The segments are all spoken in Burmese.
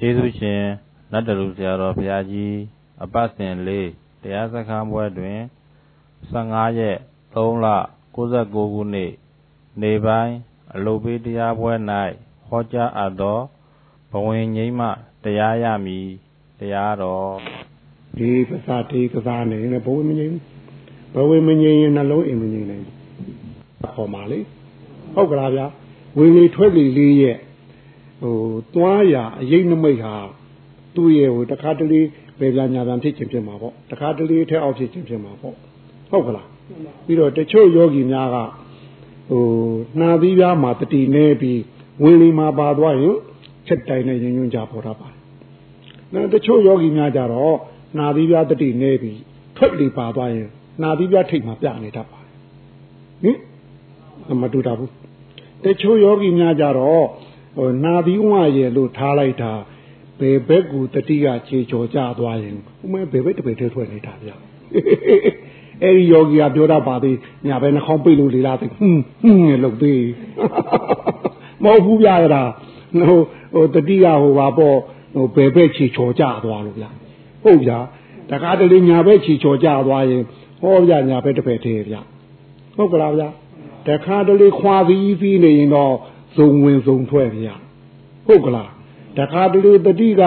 ကျေးဇူးရှင်နတ်တလူဆရာတော်ဘုရားကြီးအပတ်စဉ်လေးတရားစခန်းပွဲတွင်15ရက်3လ69ခုနှစ်နေပိုင်းအလုပေးတရားပွဲ၌ဟောကြားအပ်သောဘဝင်ငိမ့်မှတရားရမည်တရားတော်ဒီပစာတေကစားနေနဲ့ဘဝင်မငိမ့်ဘဝင်မငိမ့်ရင်နှလုံးအိမ်မငိမ့်နိုင်ခေါ်ပါလေဟုတ်ကလားဗျာဝင်လေထွက်လေလေးရဲ့ ဟိုသွားရအရေးနမိတ်ဟာသူ့ရဲ့ဟိုတခါတလေပဲပြညာပြန်ဖြစ်ခြင်းဖြစ်မှာပေါ့တခါတလေထဲအောက်ဖြစ်ခြင်းဖြစ်မှာပေါ့ဟုတ်ကလားပြီးတော့တချို့ယောဂီများကဟိုနှာသီးပြားမှာတတိနေပြီးဝင်လီမှာပါသွားရင်ချက်တိုင်နဲ့ရင်ညွန့်ကြပေါ်တာပါတယ်နောက်တချို့ယောဂီများကြတော့နှာသီးပြားတတိနေပြီးထွက်လီပါသွားရင်နှာသီးပြားထိတ်မှာပြနေတတ်ပါတယ်ဟင်မတူတာဘူးတချို့ယောဂီများကြတော့ ဟိုနာသီဝရဲ့လို့ထားလိုက်တာဘယ်ဘက်ကူတတိယခြေချော်ကြသွားရင်ဥမဲဘယ်ဘက်တစ်ဘက်ထဲထွက်နေတာဗျအဲ့ဒီယောဂီကပြောတတ်ပါသေးညာဘက်နှာခေါင်းပိတ်လို့လေလားသိဟွန်းဟွန်းလို့သေးမဟုတ်ဘူးဗျာအဲ့ဒါဟိုဟိုတတိယဟိုပါပေါ့ဟိုဘယ်ဘက်ခြေချော်ကြသွားလို့ဗျာဟုတ်ဗျာတကားတလေညာဘက်ခြေချော်ကြသွားရင်ဟောဗျာညာဘက်တစ်ဘက်ထဲဗျာဟုတ်ကလားဗျာတခါတလေခွာပြီးပြီးနေရင်တော့ ဇုံဝင်ဇုံထွက်ဗျာဟုတ်ကလားတခါတလေတတိက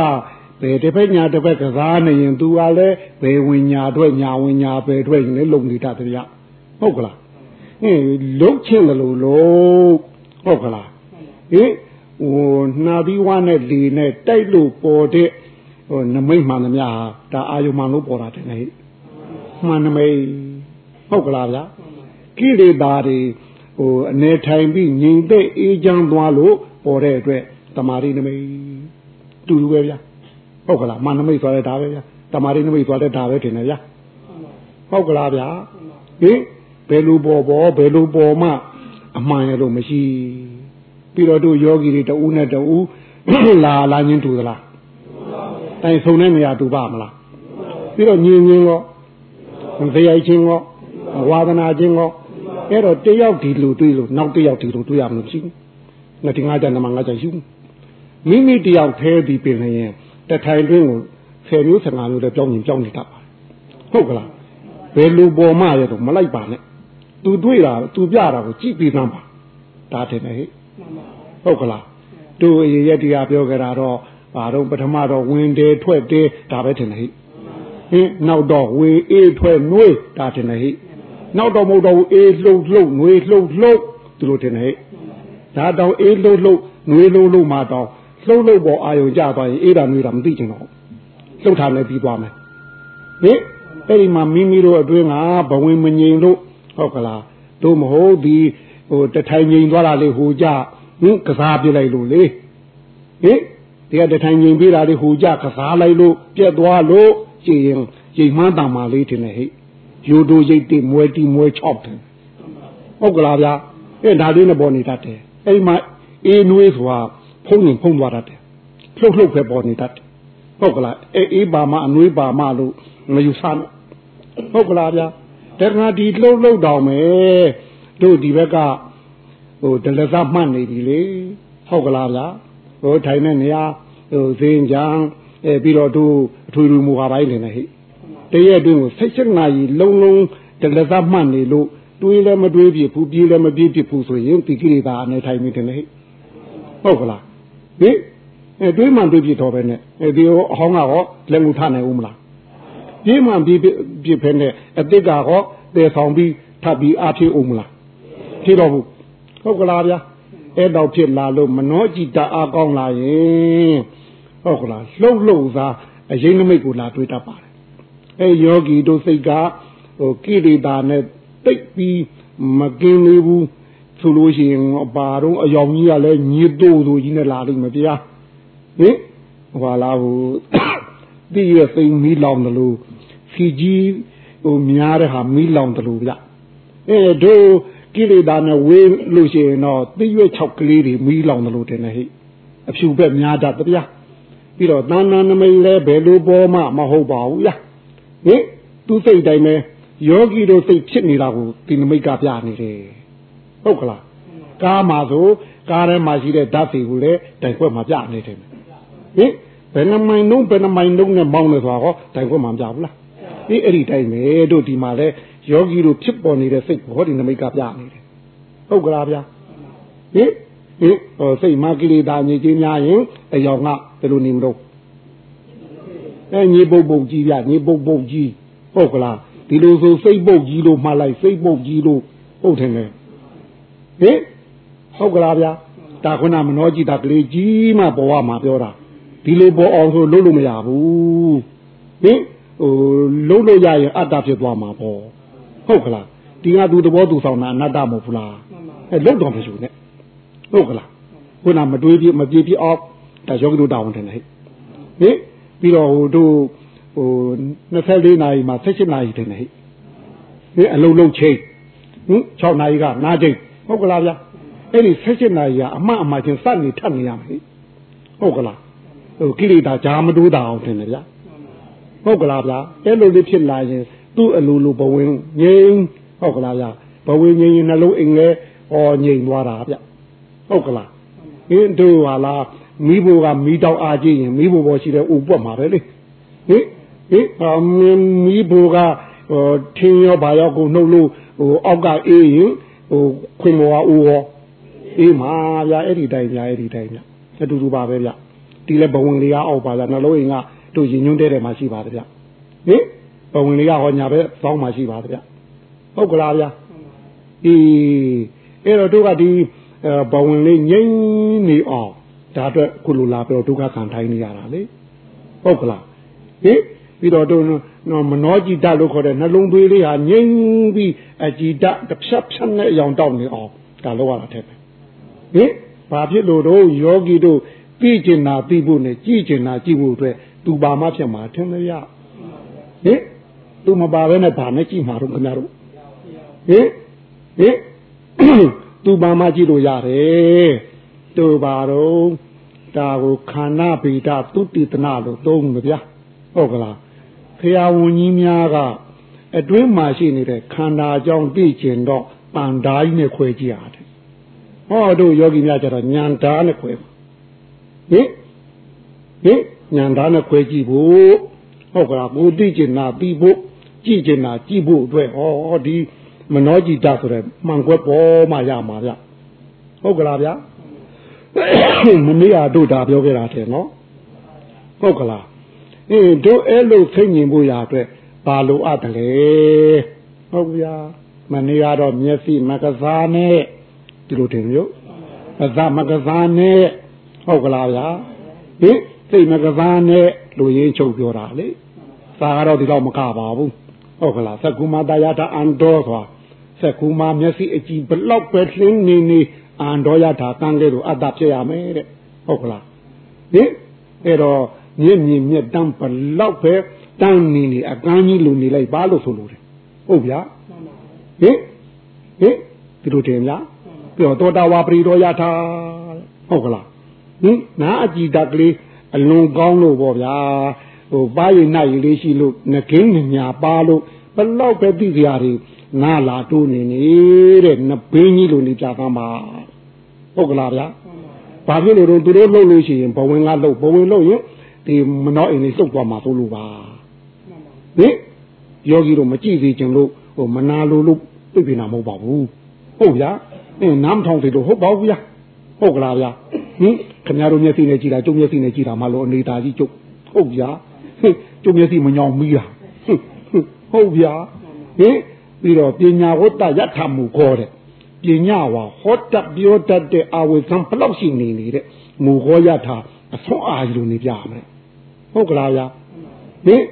ဘယ်တစ်ဖက်ညာတစ်ဖက်ကစားနေရင် तू ကလည်းဘယ်ဝင်ညာထွက်ညာဝင်ညာပဲထွက်ရင်လည်းလုံနေတတ်ဗျာဟုတ်ကလားဟင်းလုံချင်းလို့လို့ဟုတ်ကလားဟင်ဟိုနှာပြီးဝါနဲ့လေနဲ့တိုက်လို့ပေါ်တဲ့ဟိုနမိတ်မှန်သမျှဒါအာယုံမှန်လို့ပေါ်တာတဲ့ဟဲ့မှန်နမိတ်ဟုတ်ကလားဗျာကိလေသာတွေ ဟိုအနေထိုင်ပြီးငြိမ်သက်အေးချမ်းသွားလို့ပေါ်တဲ့အတွက်တမာရီနမိတ်တူတူပဲဗျာဟုတ်ကလားမနမိတ်ဆိုတဲ့ဒါပဲဗျာတမာရီနမိတ်ဆိုတဲ့ဒါပဲထင်တယ်ဗျာဟုတ်ကလားဗျာဟင်ဘယ်လိုပေါ်ပေါ်ဘယ်လိုပေါ်မှအမှန်ရလို့မရှိပြီးတော့တို့ယောဂီတွေတဦးနဲ့တဦးလာလာချင်းတူသလားတိုင်ဆုံတဲ့နေရာတူပါမလားပြီးတော့ညင်ညင်ရောဇေယိုက်ချင်းရောဝါဒနာချင်းရော အဲ့တော့တယောက်ဒီလိုတွေးလို့နောက်တယောက်ဒီလိုတွေးရမလို့ရှိဘူးငါဒီငါကြနမငါကြရှိဘူးမိမိတယောက်သေးပြီးပြင်နေရင်တထိုင်တွင်းကို10မျိုး15မျိုးလည်းပြောင်းရင်ပြောင်းနေတတ်ပါဟုတ်ကလားဘယ်လိုပေါ်မှရတော့မလိုက်ပါနဲ့သူတွေးတာသူပြတာကိုကြည့်ပြီးသမ်းပါဒါထင်တယ်ဟဲ့ဟုတ်ကလားတို့အရေးရတရားပြောကြတာတော့ဘာတော့ပထမတော့ဝင်တယ်ထွက်တယ်ဒါပဲထင်တယ်ဟဲ့ဟင်နောက်တော့ဝေအေးထွက်နှွေးဒါထင်တယ်ဟဲ့ နောက်တော့မဟုတ်တော့ဘူးအေးလှုပ်လှုပ်ငွေလှုပ်လှုပ်သူတို့တင်နေဒါတောင်အေးလှုပ်လှုပ်ငွေလှုပ်လှုပ်မှတော့လှုပ်လှုပ်ပေါ်အာယုံကြသွားရင်အေးတာငွေတာမသိချင်တော့လှုပ်ထားလည်းပြီးသွားမယ်ဟင်အဲ့ဒီမှာမိမိတို့အတွင်းကဘဝင်မငြိမ်လို့ဟုတ်ကလားတို့မဟုတ်ဒီဟိုတထိုင်ငြိမ်သွားတာလေးဟိုကြဟင်ကစားပြလိုက်လို့လေဟင်ဒီကတထိုင်ငြိမ်ပေးတာလေးဟိုကြကစားလိုက်လို့ပြက်သွားလို့ကြည်ရင်ကြည်မှန်းတံမာလေးတင်နေဟိ ယူတို့ရိတ်တိမွဲတိမွဲချောက်တယ်ဟုတ်ကလားဗျာအဲဒါလေးနဲ့ပေါ်နေတတ်တယ်အဲ့ဒီမှာအေးနွေးဆိုတာဖုံးရင်ဖုံးသွားတတ်တယ်လှုပ်လှုပ်ပဲပေါ်နေတတ်တယ်ဟုတ်ကလားအဲအေးပါမအနွေးပါမလို့မယူဆနဲ့ဟုတ်ကလားဗျာတခါဒီလှုပ်လှုပ်တောင်မယ်တို့ဒီဘက်ကဟိုဒလစမှတ်နေပြီလေဟုတ်ကလားဗျာဟိုထိုင်တဲ့နေရာဟိုဇင်းကြံအဲပြီးတော့တို့အထွေထွေမူဟာပိုင်းနေနေဟိ တရက်အတွင်းကို16နာရီလုံးလုံးတလက်သားမှတ်နေလို့တွေးလည်းမတွေးပြဘူးပြေးလည်းမပြေးပြဘူးဆိုရင်ဒီကိရိတာအနေထိုင်မိတယ်လေဟုတ်ကလားဟင်အဲတွေးမှတွေးပြတော့ပဲနဲ့အဲဒီအဟောင်းကတော့လက်ငူထနိုင်ဦးမလားပြေးမှပြေးပြဖဲနဲ့အတိတ်ကတော့တည်ဆောင်ပြီးထပ်ပြီးအားဖြည့်ဦးမလားဖြည့်တော့ဘူးဟုတ်ကလားဗျာအဲ့တော့ဖြစ်လာလို့မနှောကြည်တအားကောင်းလာရင်ဟုတ်ကလားလှုပ်လှုပ်စားအရင်နမိတ်ကိုလာတွေးတတ်ပါတယ် အဲယောဂီတို့စိတ်ကဟိုကိရိတာနဲ့တိတ်ပြီးမကင်းသေးဘူးဆိုလို့ရှိရင်ဘာတော့အယောင်ကြီးကလည်းညစ်တို့ဆိုကြီးနဲ့လာလိမ့်မယ်ဗျာဟင်ဟွာလာဟိုတိရစိတ်မီးလောင်တယ်လို့ဖီကြီးဟိုများတဲ့ဟာမီးလောင်တယ်လို့ဗျအဲတို့ကိလေသာနဲ့ဝေးလို့ရှိရင်တော့တိရွက်6ကလေးတွေမီးလောင်တယ်လို့တင်နေဟိအဖြူဘက်များတတ်ဗျာပြီးတော့တဏ္ဍာနမိတ်လည်းဘယ်လိုပေါ်မှမဟုတ်ပါဘူးဗျာ ဟင်သူစိတ်တိုင်းပဲယောဂီတို့စိတ်ဖြစ်နေတာကိုဒီနမိတ်ကပြနေတယ်ဟုတ်ကလားကားမှာဆိုကားထဲမှာရှိတဲ့ဓာတ်တွေကိုလည်းတိုင်ခွက်မှာပြနေတယ်ဟင်ဘယ်နှမိုင်လုံးဘယ်နှမိုင်လုံးနဲ့မောင်းနေဆိုတာဟောတိုင်ခွင့်မှမပြဘူးလားဒီအဲ့ဒီတိုင်းပဲတို့ဒီမှာလဲယောဂီတို့ဖြစ်ပေါ်နေတဲ့စိတ်ဟောဒီနမိတ်ကပြနေတယ်ဟုတ်ကလားဗျာဟင်ဟင်ဟောစိတ်မကိလေသာညစ်ကြေးများရင်အယောင်ကဘယ်လိုနေမလို့ အဲညေပုတ်ပုတ်ကြီးဗျညေပုတ်ပုတ်ကြီးဟုတ်ကလားဒီလိုဆိုစိတ်ပုတ်ကြီးလို့မှလိုက်စိတ်ပုတ်ကြီးလို့ဟုတ်တယ်လေဟင်ဟုတ်ကလားဗျာဒါခုနမနောจิตကလေးကြီးမှပေါ်ရမှာပြောတာဒီလိုပေါ်အောင်ဆိုလုပ်လို့မရဘူးဟင်ဟိုလုပ်လို့ရရင်အတ္တဖြစ်သွားမှာပေါ့ဟုတ်ကလားဒီကသူသဘောသူဆောင်တာအနတ္တမဟုတ်ဘူးလားအဲလုပ်တော့မရှိဘူးနဲ့ဟုတ်ကလားခုနမတွေးပြမပြေပြအောင်ဒါယောဂီတို့တာဝန်တယ်ဟဲ့ဟင် ပြီးတော့ဟိုတို့ဟို24နာရီမှာ16နာရီတင်တယ်ဟဲ့ဒီအလုံးလုံးချိန်ဟင်6နာရီကနားချိန်ဟုတ်ကလားဗျာအဲ့ဒီ16နာရီကအမှအမှချင်းစနေထပ်နေရမယ်ဟုတ်ကလားဟိုကိလေသာဂျာမတိုးတာအောင်တင်တယ်ဗျာဟုတ်ကလားဗျာအဲ့လိုလေးဖြစ်လာရင်သူ့အလိုလိုဘဝင်ငြိမ်ဟုတ်ကလားဗျာဘဝင်ငြိမ်ရင်နှလုံးအိမ်လဲဟောငြိမ်သွားတာဗျဟုတ်ကလားဟင်းတို့ဟာလား မိဘကမိတောက်အားကြည့်ရင်မိဘပေါ်ရှိတဲ့ဥပွက်မှာပဲလေဟင်ဟင်မိဘကဟိုထင်းရောဘာရောကိုနှုတ်လို့ဟိုအောက်ကအေးရင်ဟိုခွင်မောကဦးရောအေးမှာဗျာအဲ့ဒီတိုင်းဗျာအဲ့ဒီတိုင်းဗျာအတူတူပါပဲဗျာဒီလဲဘဝင်လေးကအောက်ပါလားနှလုံးအိမ်ကတို့ရင်ညွန်းတဲ့တယ်မှာရှိပါတယ်ဗျာဟင်ဘဝင်လေးကဟောညာပဲသောင်းမှာရှိပါတယ်ဗျာဟုတ်ကလားဗျာအေးအဲ့တော့တို့ကဒီဘဝင်လေးငြိမ့်နေအောင် ဒါအတွက်ခုလိုလာပြီးတော့ဒုက္ခခံထိုင်းနေရတာလေဟုတ်ကလားဟင်ပြီးတော့တို့မနောจิตလို့ခေါ်တဲ့နှလုံးသွေးလေးဟာငြိမ့်ပြီးအจิตတစ်ဖြတ်ဖြတ်နဲ့အယောင်တောက်နေအောင်ဒါလောက်ရတာတဲ့ဟင်ဘာဖြစ်လို့တော့ယောဂီတို့သိကျင်တာသိဖို့နဲ့ကြည်ကျင်တာကြည်ဖို့အတွက်သူပါမဖြစ်မှာထင်မရဟင်သူမပါဘဲနဲ့ဗာနဲ့ကြည်မှာတော့ခင်ဗျားတို့ဟင်ဟင်သူပါမကြည့်လို့ရတယ် သူပါတော့ဒါကိုခန္ဓာဗေဒသုတိတနာလို့သုံးတယ်ဗျာဟုတ်ကလားဖရာဝန်ကြီးများကအတွင်းမှာရှိနေတဲ့ခန္ဓာအကြောင်းသိကျင်တော့တန်ဓာကြီးနဲ့ခွဲကြည့်ရတယ်ဟောတို့ယောဂီများကျတော့ညံဓာနဲ့ခွဲဟင်ဟင်ညံဓာနဲ့ခွဲကြည့်ဖို့ဟုတ်ကလားကိုသိကျင်တာပြီးဖို့ကြည့်ကျင်တာကြည့်ဖို့အတွက်ဟောဒီမနောจิตဆိုတဲ့မှန်ကွက်ပေါ်မှရမှာဗျဟုတ်ကလားဗျာ မမေးရတို့ဒါပြောခဲ့တာတဲ့နော်ဟုတ်ကလားအင်းတို့အဲ့လိုသိညင်ဖို့ရအတွက်ဘာလို့အပ်တယ်လဲဟုတ်ဗျာမနေ့ကတော့မျက်စိမကစားနဲ့ဒီလိုတင်မျိုးအသမကစားနဲ့ဟုတ်ကလားဗျာဟင်စိတ်မကစားနဲ့လူရင်းချုပ်ပြောတာလေသာကတော့ဒီတော့မကပါဘူးဟုတ်ကလားသက္ကုမတရားတာအန်တော်ဆိုတာသက္ကုမမျက်စိအကြည့်ဘလောက်ပဲလှင်းနေနေ အန်တော်ရတာကန်းလေးတို့အတ္တဖြစ်ရမယ်တဲ့ဟုတ်ကလားဟင်အဲ့တော့မြင့်မြင့်မြတ်တမ်းဘလောက်ပဲတန်းနေနေအကန်းကြီးလူနေလိုက်ပါလို့ဆိုလို့တယ်ဟုတ်ဗျာဟင်ဟင်ဒီလိုတင်လားပြောတော်တာဝါပရိတော်ရတာဟုတ်ကလားဟင်နာအကြည်တကလေးအလွန်ကောင်းလို့ပေါ့ဗျာဟိုပါးရင်နိုင်လေးရှိလို့ငကင်းညာပါလို့ဘလောက်ပဲသိကြရတယ်နာလာတိုးနေနေတဲ့နဘင်းကြီးလိုနေကြကမ်းပါ ဟုတ်ကလားဗျာဘာဖြစ်လို့တော့သူတို့လှုပ်လို့ရှိရင်ဘဝင်ကလှုပ်ဘဝင်လှုပ်ရင်ဒီမနှောအိမ်လေးစုပ်သွားမှာသို့လို့ပါဟင်ယောဂီတို့မကြည့်သေးခြင်းလို့ဟိုမနာလို့လို့ပြပြနာမဟုတ်ပါဘူးဟုတ်ဗျာအင်းနားမထောင်သေးလို့ဟုတ်ပါဘူးဗျာဟုတ်ကလားဗျာဟင်ခင်ဗျားတို့မျက်စိနဲ့ကြည့်တာကျုပ်မျက်စိနဲ့ကြည့်တာမှလို့အနေသာကြီးကျုပ်ဟုတ်ဗျာဟင်ကျုပ်မျက်စိမညောင်မီးတာဟုတ်ဗျာဟင်ပြီးတော့ပညာဝတ္တယထာမူခေါ်တဲ့ ပညာဝါဟောတတ်ပြောတတ်တဲ့အာဝေသံဘလောက်ရှိနေနေတဲ့မူခေါ်ယထာအဆုံးအာရုံနေပြမယ်ဟုတ်ကလားဗျာဟင်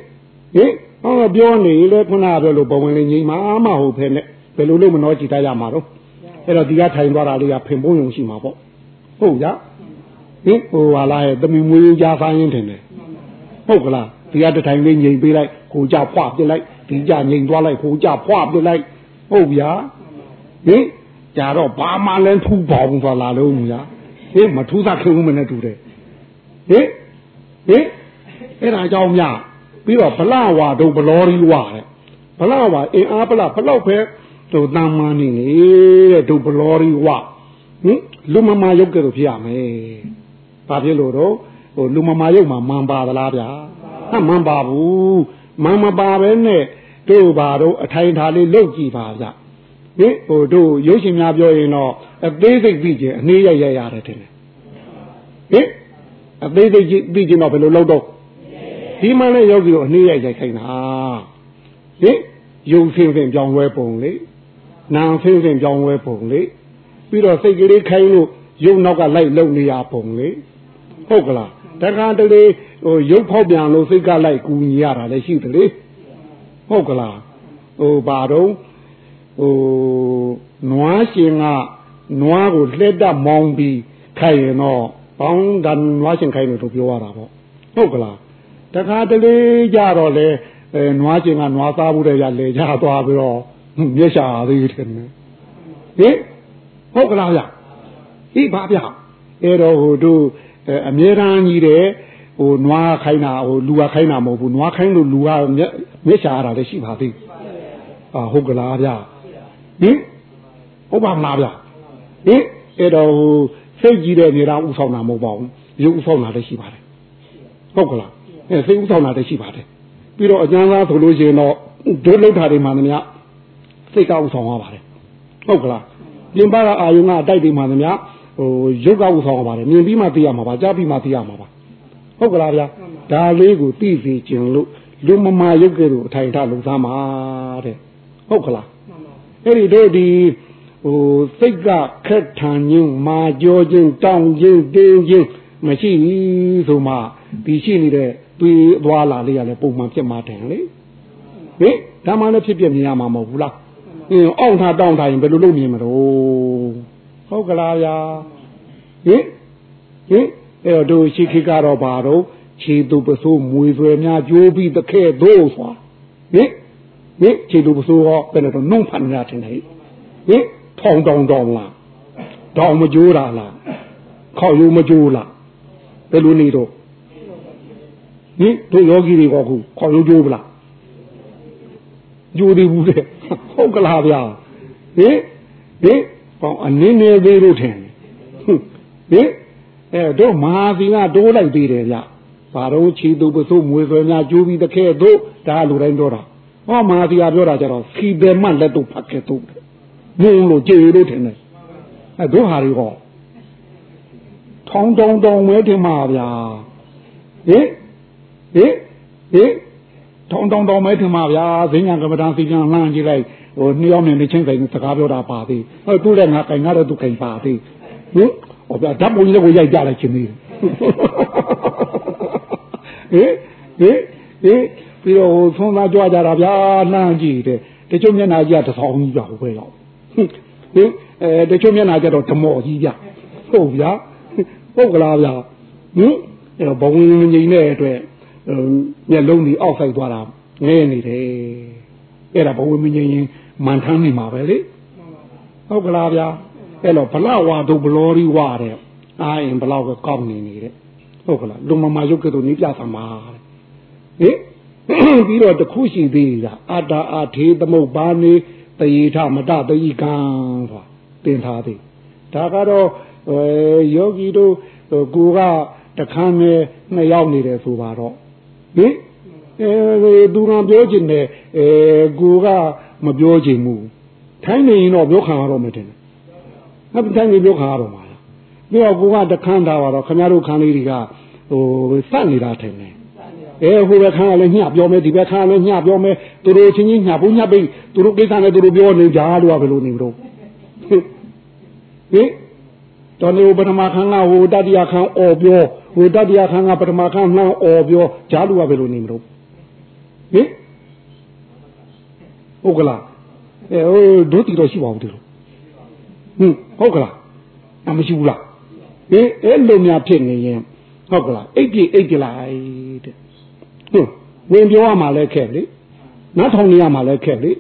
ဟင်ဟောပြောနေလေခုနကပြောလို့ဘဝင်လေးငိမ့်မှာမဟုတ်ဖ ೇನೆ ဘယ်လိုလုပ်မနှောကြည့်တတ်ရမှာတော့အဲ့တော့ဒီကထိုင်သွားတာလေးကဖင်ပုံးယုံရှိမှာပေါ့ဟုတ်ကြဟင်ဟိုဟာလားရဲ့တမီမွေးကြားဖိုင်းရင်ထင်တယ်ဟုတ်ကလားဒီကတထိုင်လေးငိမ့်ပေးလိုက်ကိုကြဖွာပြစ်လိုက်ဒီကြငိမ့်သွားလိုက်ကိုကြဖွာပြစ်လိုက်ဟုတ်ဗျာဟင် ကြတော့ဘာမှလည်းထူပေါင်းသွားလာလို့ညာဟင်မထူးသခင်ဦးမနဲ့တူတယ်ဟင်ဟင်အဲ့ဒါကြောင့်မြပြီးတော့ဗလာဝါတို့ဘလောရီဝါတဲ့ဗလာဝါအင်အားဗလာဘလောက်ပဲတို့တမ်းမနေနေတဲ့တို့ဘလောရီဝါဟင်လူမမရုပ်ကဲ့သို့ဖြစ်ရမယ်ဘာဖြစ်လို့တော့ဟိုလူမမာရုပ်မှာမန်ပါသလားဗျာဟမ်မန်ပါဘူးမန်မပါပဲနဲ့တို့ဘာတော့အထိုင်ထားလေးလုတ်ကြည့်ပါဗျ ဟင်ဟိုတို့ရုပ်ရှင်များပြောရင်တော့အသေးစိတ်ပြီးခြင်းအနည်းရရရတယ်ထင်တယ်ဟင်အသေးစိတ်ပြီးခြင်းတော့ဘယ်လိုလုပ်တော့ဒီမှလည်းယောဂီတို့အနည်းရရခိုင်းတာဟင်ယုံဖင်းဖင်းပြောင်းလဲပုံလေနာဖင်းဖင်းပြောင်းလဲပုံလေပြီးတော့စိတ်ကလေးခိုင်းလို့ယုံနောက်ကလိုက်လုံနေရပုံလေဟုတ်ကလားတခါတလေဟိုရုပ်ဖောက်ပြန်လို့စိတ်ကလိုက်ကူညီရတာလည်းရှိတယ်လေဟုတ်ကလားဟိုဘာတော့ ဟိုနွားရှင်ကနွားကိုလှက်တမောင်းပြီးခိုင်ရင်တော့ဘောင်းတန်နွားရှင်ခိုင်လို့တို့ပြောရတာပေါ့ဟုတ်ကလားတခါတလေကြတော့လေအဲနွားရှင်ကနွားသားမှုတဲ့ရလေကြသွားပြီးတော့မျက်ရှာသေးတယ်ဟင်ဟုတ်ကလားဗျဟိဘာဗျအဲ့တော့ဟိုတို့အမြဲတမ်းကြီးတဲ့ဟိုနွားခိုင်းတာဟိုလူကခိုင်းတာမဟုတ်ဘူးနွားခိုင်းလို့လူကမျက်ရှာရတာလည်းရှိပါသေးအာဟုတ်ကလားဗျ ဟင်ဟုတ်ပါမလားဗျဟင်အဲ့တော့ဟိုစိတ်ကြီးတဲ့နေရာဥဆောင်တာမဟုတ်ပါဘူးရုပ်ဥဆောင်တာလည်းရှိပါတယ်ဟုတ်ကလားအဲစိတ်ဥဆောင်တာလည်းရှိပါတယ်ပြီးတော့အကျမ်းသားဆိုလို့ရှိရင်တော့ဒုလောက်တာတွေမှန်သမျှစိတ်ကဥဆောင်ရပါတယ်ဟုတ်ကလားပြင်ပကအာယုံကအတိုက်တွေမှန်သမျှဟိုရုပ်ကဥဆောင်ရပါတယ်မြင်ပြီးမှသိရမှာပါကြားပြီးမှသိရမှာပါဟုတ်ကလားဗျာဒါလေးကိုသိစေခြင်းလို့လူမမာရုပ်ကဲ့သို့အထိုင်ထလုံသားမှာတဲ့ဟုတ်ကလား အဲ့ဒီတို့ဒီဟိုစိတ်ကခက်ထန်ခြင်းမာကြောခြင်းတောင်းခြင်းတင်းခြင်းမရှိဘူးဆိုမှဒီရှိနေတဲ့ပြီးသွားလာလေးရလဲပုံမှန်ဖြစ်မှာတယ်လေဟင်ဒါမှလည်းဖြစ်ပြမြင်ရမှာမဟုတ်ဘူးလားအင်းအောင့်ထားတောင်းထားရင်ဘယ်လိုလုပ်မြင်မလို့ဟုတ်ကလားဗျာဟင်ဟင်အဲ့တော့တို့ရှိခိကတော့ဘာတော့ခြေသူပစိုးမွေဆွဲများကြိုးပြီးတခဲတို့ဆိုတာဟင် ဟင်ခြေသူပစိုးဟောဘယ်လိုတော့နှုံဖန်ရတင်နေဟင်ထောင်တောင်တောင်လားတောင်မကြိုးတာလားခေါယူမကြိုးလားဘယ်လိုနေတော့ဟင်တို့ယောဂီတွေကခုခေါယူကြိုးပလားကြိုးသေးဘူးတဲ့ဟုတ်ကလားဗျာဟင်ဟင်ပေါင်းအနည်းနည်းသေးလို့ထင်ဟင်အဲတို့မဟာသီကတိုးလိုက်သေးတယ်ဗျဘာတော့ချီသူပစိုးမွေဆွဲများကျိုးပြီးတခဲတို့ဒါလူတိုင်းပြောတာ ဟောမဟာသီကပြောတာကြတော့ခီတယ်မှလက်တို့ဖတ်ခဲ့တို့မုံလို့ကြေလို့ထင်တယ်အဲတို့ဟာတွေဟောထောင်းတောင်းတောင်းမဲထင်ပါဗျာဟင်ဟင်ဟင်ထောင်းတောင်းတောင်းမဲထင်ပါဗျာဈဉ္ညာကမ္မဋ္ဌာန်းစီကံလှမ်းကြည့်လိုက်ဟိုနှစ်ယောက်နဲ့နှစ်ချင်းဆိုင်စကားပြောတာပါသေးဟိုသူ့လည်းငါကင်ငါတော့သူကင်ပါသေးဟင်ဟောဗျာဓာတ်ပုံကြီးလည်းကိုရိုက်ကြလိုက်ချင်းသေးဟင်ဟင်ဟင် ပြီးတော့ဟိုသွန်းသားကြွကြတာဗျာလှမ်းကြည့်တယ်တချို့မျက်နှာကြီးကတဆောင်းကြီးပြဟိုပဲရောက်ဟင်အဲတချို့မျက်နှာကျတော့ဓမော်ကြီးပြဟုတ်ဗျာဟုတ်ကလားဗျာဟင်အဲဘဝင်ငိမ့်တဲ့အတွက်မျက်လုံးကြီးအောက်ဆိုင်သွားတာငဲနေတယ်အဲ့ဒါဘဝင်မငိမ့်ရင်မန်ထမ်းနေမှာပဲလေဟုတ်ကလားဗျာအဲ့တော့ဘလဝါတို့ဘလောရီဝါတဲ့အာရင်ဘလောက်ကကောက်နေနေတဲ့ဟုတ်ကလားလူမမရုပ်ကဲ့သို့နေပြသမှာဟင် ပြီးတော့တခုရှိသေးတာအာတာအာထေသမုတ်ပါနေတယေထမတတယိကံဆိုတာတင်ထားသေးဒါကတော့အဲယောဂီတို့ကိုကတခမ်းနဲ့နှစ်ယောက်နေတယ်ဆိုပါတော့ဟင်အဲသူကပြောချင်တယ်အဲကိုကမပြောချင်ဘူးထိုင်းနေရင်တော့ပြောခံရတော့မယ်တင်မထိုင်းနေပြောခံရတော့မှာလားပြီးတော့ကိုကတခမ်းထားပါတော့ခင်ဗျားတို့ခန်းလေးတွေကဟိုစက်နေတာထင်တယ် အဲဟိုဘက်ခါလည်းညှပြောမယ်ဒီဘက်ခါလည်းညှပြောမယ်သူတို့ချင်းချင်းညှဖို့ညှပိတ်သူတို့ကိစ္စနဲ့သူတို့ပြောနေကြလို့ကဘယ်လိုနေမလို့ဟင်တော်နေပထမခန်းကဟိုတတိယခန်းអော်ပြောဟိုတတိယခန်းကပထမခန်းနှောင်းអော်ပြောဂျားလူကဘယ်လိုနေမလို့ဟင်ဟုတ်ကလားအဲဟိုဒုတိတော့ရှိပါဘူးဒီလိုဟင်ဟုတ်ကလားအမရှိဘူးလားဟင်အဲ့လိုများဖြစ်နေရင်ဟုတ်ကလားအိပ်ပြေအိပ်ကြလိုက်တဲ့ ဟုတ်ဝင်ပြောရမှာလဲခက်လေနားထောင်နေရမှာလဲခက်လေ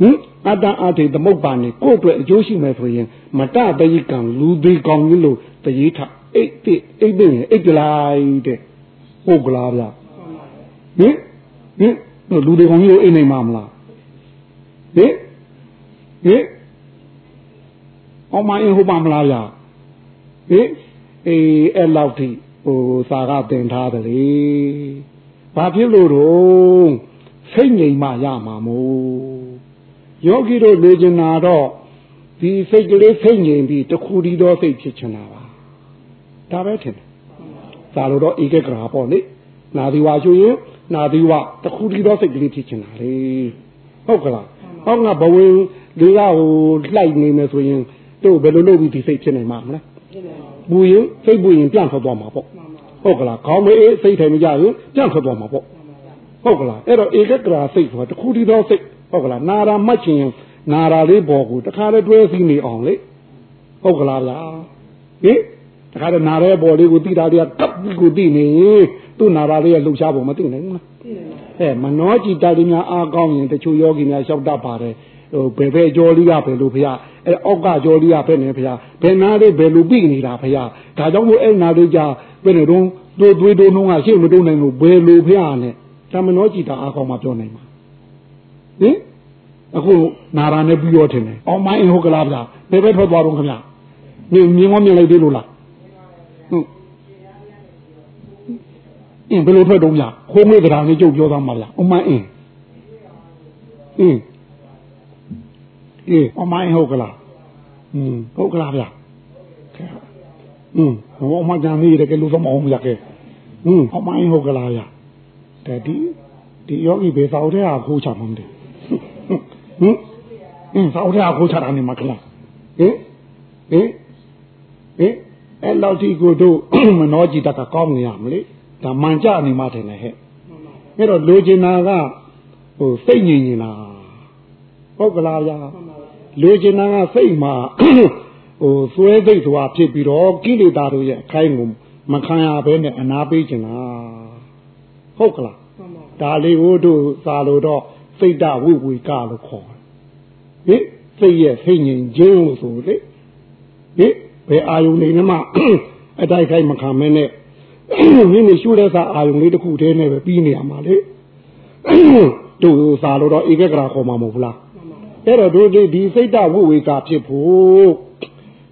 ဟင်အတ္တအထေသမုတ်ပါနေကိုယ့်အတွက်အကျိုးရှိမယ်ဆိုရင်မတတယိကံလူသေးကောင်းကြီးလို့တရေထအိတ်တိအိတ်တင်အိတ်ကြလိုက်တဲ့ဟုတ်ကလားဗျဟင်ဟင်လူသေးကောင်းကြီးကိုအိတ်နိုင်မှာမလားဟင်ဟင်အောင်မအင်းဟုတ်ပါမလားဗျဟင်အေးအဲ့လောက်ထိဟိုစာကတင်ထားတယ်လေ ဘာဖြစ်လို့တော့စိတ်ငြိမ်မှရမှာမို့ယောဂီတို့လေကျင်နာတော့ဒီစိတ်ကလေးစိတ်ငြိမ်ပြီးတခုတည်းသောစိတ်ဖြစ်ချင်တာပါဒါပဲထင်တယ်သာလို့တော့ဧကဂရာပေါ့လေနာသီဝါဆိုရင်နာသီဝတခုတည်းသောစိတ်ကလေးဖြစ်ချင်တာလေဟုတ်ကလားဟောငါဘဝင်လူကဟိုလှိုက်နေမယ်ဆိုရင်တို့ဘယ်လိုလုပ်ပြီးဒီစိတ်ဖြစ်နိုင်မှာမလဲပူရင်စိတ်ပူရင်ပြန်ထွက်သွားမှာပေါ့ ဟုတ်ကလားခေါင်းမေးစိတ်ထိုင်မကြရင်ပြန်ထွက်သွားမှာပေါ့ဟုတ်ကလားအဲ့တော့ဧကဂရာစိတ်ဆိုတာတခုတည်းသောစိတ်ဟုတ်ကလားနာရာမှတ်ချင်နာရာလေးပေါ်ကိုတခါတည်းတွဲစီနေအောင်လေဟုတ်ကလားဗျာဟင်တခါတည်းနာရဲပေါ်လေးကိုတိတာတွေကကပ်ပြီးကိုတိနေရင်သူ့နာရာလေးရဲ့လှုပ်ရှားပုံမသိနိုင်ဘူးလားအဲမနောจิตတွေများအားကောင်းရင်တချို့ယောဂီများလျှောက်တတ်ပါတယ်ဟိုဘယ်ဘယ်ကြောလေးကဘယ်လိုဖရားအဲအောက်ကကြောလေးကဘယ်နဲ့ဖရားဘယ်နာလေးဘယ်လိုပြီးနေတာဖရားဒါကြောင့်မို့အဲ့နာလေးကြ ဘယ်လိုတော့တို့သွေးတို့နှုံးကရှေ့မတိုးနိုင်လို့ဘယ်လိုဖျားနဲ့တမနောကြည်တာအားကောင်းမှပြောနိုင်မှာဟင်အခုနာရာနဲ့ပြီးရောထင်တယ်အောင်မိုင်းဟုတ်ကလားဗျာဘယ်ဘက်ထွက်သွားတော့ခင်ဗျာမြင်မြင်ကောမြင်လိုက်သေးလို့လားဟုတ်အင်းဘယ်လိုထွက်တော့ဗျာခိုးငွေကရာနဲ့ကြုတ်ပြောသားမှာဗျာအောင်မိုင်းအင်းအင်းအေးအောင်မိုင်းဟုတ်ကလားอืมဟုတ်ကလားဗျာ 嗯，我妈讲你这个路怎么红呀？给，嗯，我妈以后个来呀，但第第要一杯烧的啊，苦茶蒙的，嗯嗯，烧的啊，苦茶让你妈看，诶诶诶，哎，老弟哥都么脑子大个搞你啊，没嘞，但忙家你妈听嘞嘿，那个罗金那个，哦，谁人人啦？ဟုတ်ကလားဗျာလူကျင်နာကစိတ်မှာ ဟိုသွဲသိပ်စွာဖြစ်ပြီးတော့ကိလေသာတို့ရဲ့အခိုင်းကိုမခံရဘဲနဲ့အနာပေးချင်တာဟုတ်ကလားဒါလေးကိုတို့သာလို့တော့စိတ်တဝိဝေကလို့ခေါ်တယ်ဟိစိတ်ရဲ့စိတ်ငြိမ်ခြင်းလို့ဆိုလေဟိဘယ်အာယုန်နေမှအတိုက်ခိုက်မခံမဲနဲ့မိမိရှုတဲ့စာအာယုန်လေးတစ်ခုတည်းနဲ့ပဲပြီးနေရမှာလေတို့သာလို့တော့ဧကဂရာခေါ်မှာမဟုတ်ဘူးလားအဲ့တော့တို့ဒီစိတ်တဝိဝေကဖြစ်ဖို့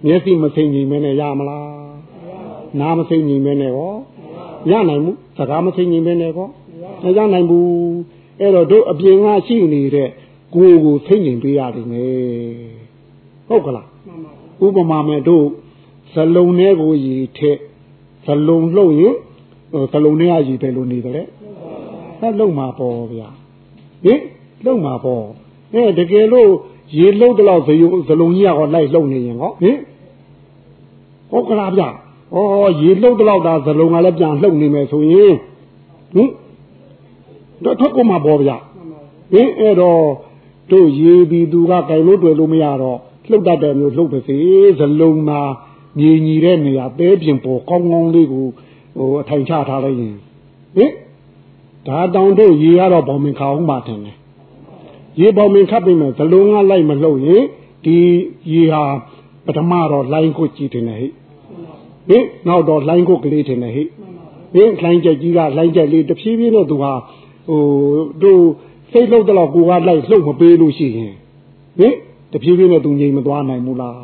မျက်စိမစိမ့်ညီမဲနဲ့ရမလားနားမစိမ့်ညီမဲနဲ့ရောရနိုင်ဘူးစကားမစိမ့်ညီမဲနဲ့ရောမရနိုင်ဘူးအဲ့တော့တို့အပြင်ကရှိနေတဲ့ကိုယ်ကိုစိမ့်ညီပေးရတယ်မယ်ဟုတ်ကလားဥပမာမဲ့တို့ဇလုံးထဲကိုရည်ထက်ဇလုံးလှုပ်ရင်ဇလုံးထဲကရည်ပဲလို့နေတယ်လေအဲ့လှုပ်မှာပေါ့ဗျာဟင်လှုပ်မှာပေါ့အဲတကယ်လို့ရေလှုပ်တော့ဇယုံဇလုံးကြီးကလိုက်လှုပ်နေရင်ဟောဟင် ဟုတ်ကလားဗျာဩရေလှုပ်တော့တာဇလုံးကလည်းပြန်လှုပ်နေမယ်ဆိုရင်ဟင်တော့ထွက်ကုန်မှာပေါ့ဗျာဟင်အဲ့တော့တို့ရေပြီးသူကကြိုင်လို့တွေ့လို့မရတော့လှုပ်တတ်တယ်မျိုးလှုပ်ပါစေဇလုံးမှာညီညီတဲ့နေရာတဲပြင်ပေါ်ကောင်းကောင်းလေးကိုဟိုအထိုင်ချထားလိုက်ရင်ဟင်ဒါတောင်တို့ရေကတော့ဘောင်မင်ခအောင်ပါတယ်ရေဘောင်မင်ခတ်ပြီးမှဇလုံးကလိုက်မလှုပ်ရင်ဒီရေဟာပထမတော့လိုင်းကိုကြည့်တယ်ဟဲ့ ဟင်နောက်တော့လိုင်းကိုကလေးတယ်ဟဲ့ဟင်လိုင်းချက်ကြီးကလိုင်းချက်လေးတဖြည်းဖြည်းနဲ့သူဟာဟိုတို့စိတ်လှုပ်တော့ကိုကလိုက်လှုပ်မပေးလို့ရှိရင်ဟင်တဖြည်းဖြည်းနဲ့သူငြိမ်မသွားနိုင်ဘူးလား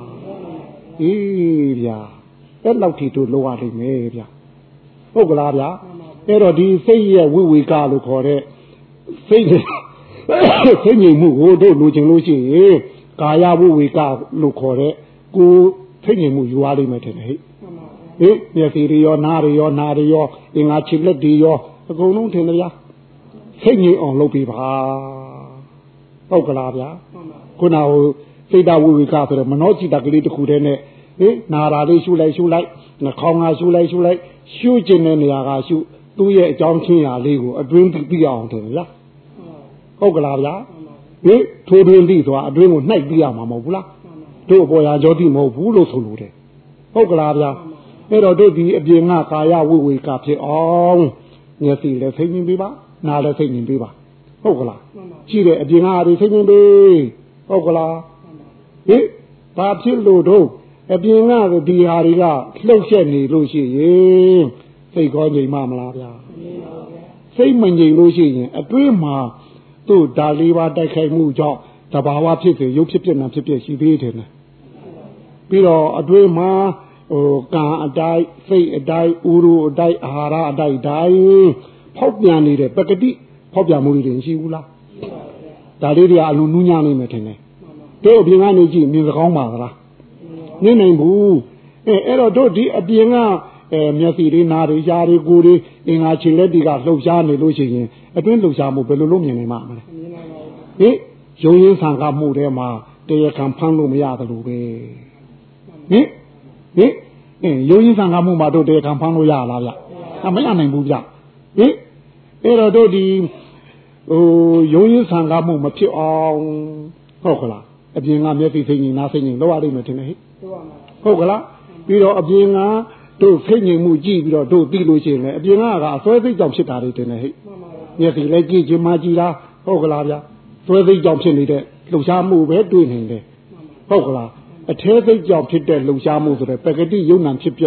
အေးဗျာအဲ့လောက်ထိတို့လောက်ရလိမ့်မယ်ဗျာဟုတ်ကလားဗျာအဲ့တော့ဒီစိတ်ရဲ့ဝိဝေကလို့ခေါ်တဲ့စိတ်စိတ်ငြိမ်မှုကိုတို့လိုချင်လို့ရှိရင်ကာယဝိဝေကလို့ခေါ်တဲ့ကိုစိတ်ငြိမ်မှုယူရလိမ့်မယ်ထင်တယ်ဟဲ့ ဟင်မျက်စိတွေရောနားတွေရောနားတွေရောအင်္ဂါခြေလက်တွေရောအကုန်လုံးထင်တယ်ဗျာစိတ်ငြိမ်အောင်လုပ်ပေးပါဟုတ်ကလားဗျာခုနကစိတ်တဝိဝေကဆိုတော့မနောจิตကလေးတစ်ခုတည်းနဲ့ဟင်နာရာလေးရှုလိုက်ရှုလိုက်နှာခေါင်းကရှုလိုက်ရှုလိုက်ရှုကျင်တဲ့နေရာကရှုသူ့ရဲ့အကြောင်းချင်းရာလေးကိုအတွင်းသိအောင်တယ်ဗျာဟုတ်ကလားဗျာဟင်ထိုးတွင်းသိဆိုတာအတွင်းကိုနှိုက်ပြရမှာမဟုတ်ဘူးလားတို့အပေါ်ရာကြောတိမဟုတ်ဘူးလို့ဆိုလို့တယ်ဟုတ်ကလားဗျာ အဲ့တော့တို့ဒီအပြင်ကကာယဝိဝေကဖြစ်အောင်မျက်စိလည်းသိမြင်ပေးပါနားလည်းသိမြင်ပေးပါဟုတ်ကလားရှိတဲ့အပြင်ကတွေသိမြင်ပေးဟုတ်ကလားဟင်ဘာဖြစ်လို့တို့အပြင်ကဒီဟာတွေကလှုပ်ရှက်နေလို့ရှိရင်စိတ်ကောငြိမ်မမလားဗျာစိတ်မငြိမ်လို့ရှိရင်အတွင်းမှာသူ့ဒါလေးပါတိုက်ခိုက်မှုကြောင့်တဘာဝဖြစ်စေရုပ်ဖြစ်ဖြစ်နာဖြစ်ဖြစ်ရှိသေးတယ်နဲ့ပြီးတော့အတွင်းမှာ ဟိုကံအတိုက်စိတ်အတိုက်ဥရုအတိုက်အာဟာရအတိုက်တိုင်းဖောက်ပြန်နေတဲ့ပကတိဖောက်ပြန်မှုတွေရှိဘူးလားဒါလေးတွေအလုံးနူးညံ့နေမယ်ထင်တယ်တို့အပြင်ကနေကြည့်မြင်စကောင်းပါသလားနေနိုင်ဘူးအဲအဲ့တော့တို့ဒီအပြင်ကအဲမျက်စိတွေနားတွေရှားတွေကိုယ်တွေအင်္ဂါခြေလက်တွေကလှုပ်ရှားနေလို့ရှိရင်အတွင်းလှုပ်ရှားမှုဘယ်လိုလုပ်မြင်နိုင်မှာမလဲဟင်ရုံရင်းဆံကမှုထဲမှာတရားခံဖမ်းလို့မရတယ်လို့ပဲဟင် ဟင်အင်းရုံရင်းဆံကမှုမှာတို့တရားခံဖမ်းလို့ရလားဗျအမရနိုင်ဘူးဗျဟင်အဲ့တော့တို့ဒီဟိုရုံရင်းဆံကမှုမဖြစ်အောင်ဟုတ်ကလားအပြင်ကမျက်စိစိတ်ငြိမ်နားစိတ်ငြိမ်လောက်ရလိမ့်မယ်ထင်တယ်ဟဲ့ဟုတ်ကလားပြီးတော့အပြင်ကတို့စိတ်ငြိမ်မှုကြည့်ပြီးတော့တို့သိလို့ရှိရင်လည်းအပြင်ကအစွဲစိတ်ကြောင့်ဖြစ်တာတွေတင်တယ်ဟဲ့မျက်စိလည်းကြည့်ခြင်းမကြည့်တာဟုတ်ကလားဗျစွဲစိတ်ကြောင့်ဖြစ်နေတဲ့လှုပ်ရှားမှုပဲတွေ့နေတယ်ဟုတ်ကလား အထဲစိတ်ကြောင့်ဖြစ်တဲ့လှုပ်ရှားမှုဆိုတဲ့ပကတိယုံနာဖြစ်ပြ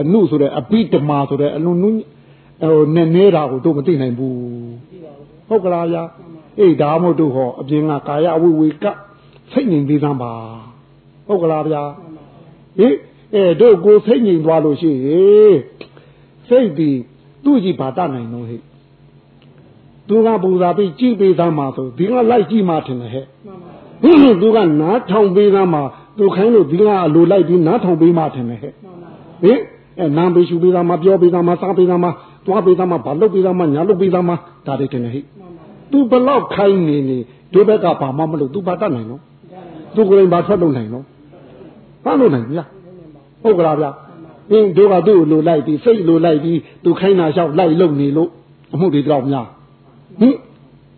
အနုဆိုတဲ့အပိဓမာဆိုတဲ့အလုံးနုဟိုနဲ့နေတာကိုတို့မသိနိုင်ဘူးဟုတ်ကလားဗျအေးဒါမို့တို့ဟောအပြင်ကကာယဝိဝေကစိတ်ငြိမ်သေးသမ်းပါဟုတ်ကလားဗျဟိအဲတို့ကိုစိတ်ငြိမ်သွားလို့ရှိရင်စိတ်ဒီသူ့ကြည့်ဘာတနိုင်လို့ဟိသူကပူဇာပြီးကြည့်ပေးသားမှာဆိုဒီကလိုက်ကြည့်မှထင်တယ်ဟဲ့သူကနားထောင်ပေးသားမှာ သူခိုင်းလို့ဒီကအလိုလိုက်ပြီးနားထောင်ပေးမှထင်တယ်ဟဲ့ဟင်အဲနာမ်ပေးရှူပေးသားမှာပြောပေးသားမှာစားပေးသားမှာသွားပေးသားမှာဘာလုပ်ပေးသားမှာညာလုပ်ပေးသားမှာဒါတွေထင်တယ်ဟဲ့သူဘလောက်ခိုင်းနေနေဒီဘက်ကဘာမှမလုပ်သူဘာတတ်နိုင်နော်သူကိုယ်တိုင်ဘာထွက်လို့နိုင်နော်ဘာလို့နိုင်ဗျာဟုတ်ကလားဗျာအင်းတို့ကသူ့လိုလိုက်ပြီးစိတ်လိုလိုက်ပြီးသူခိုင်းတာလျှောက်လိုက်လုံနေလို့အမှုတွေတော့များဟင်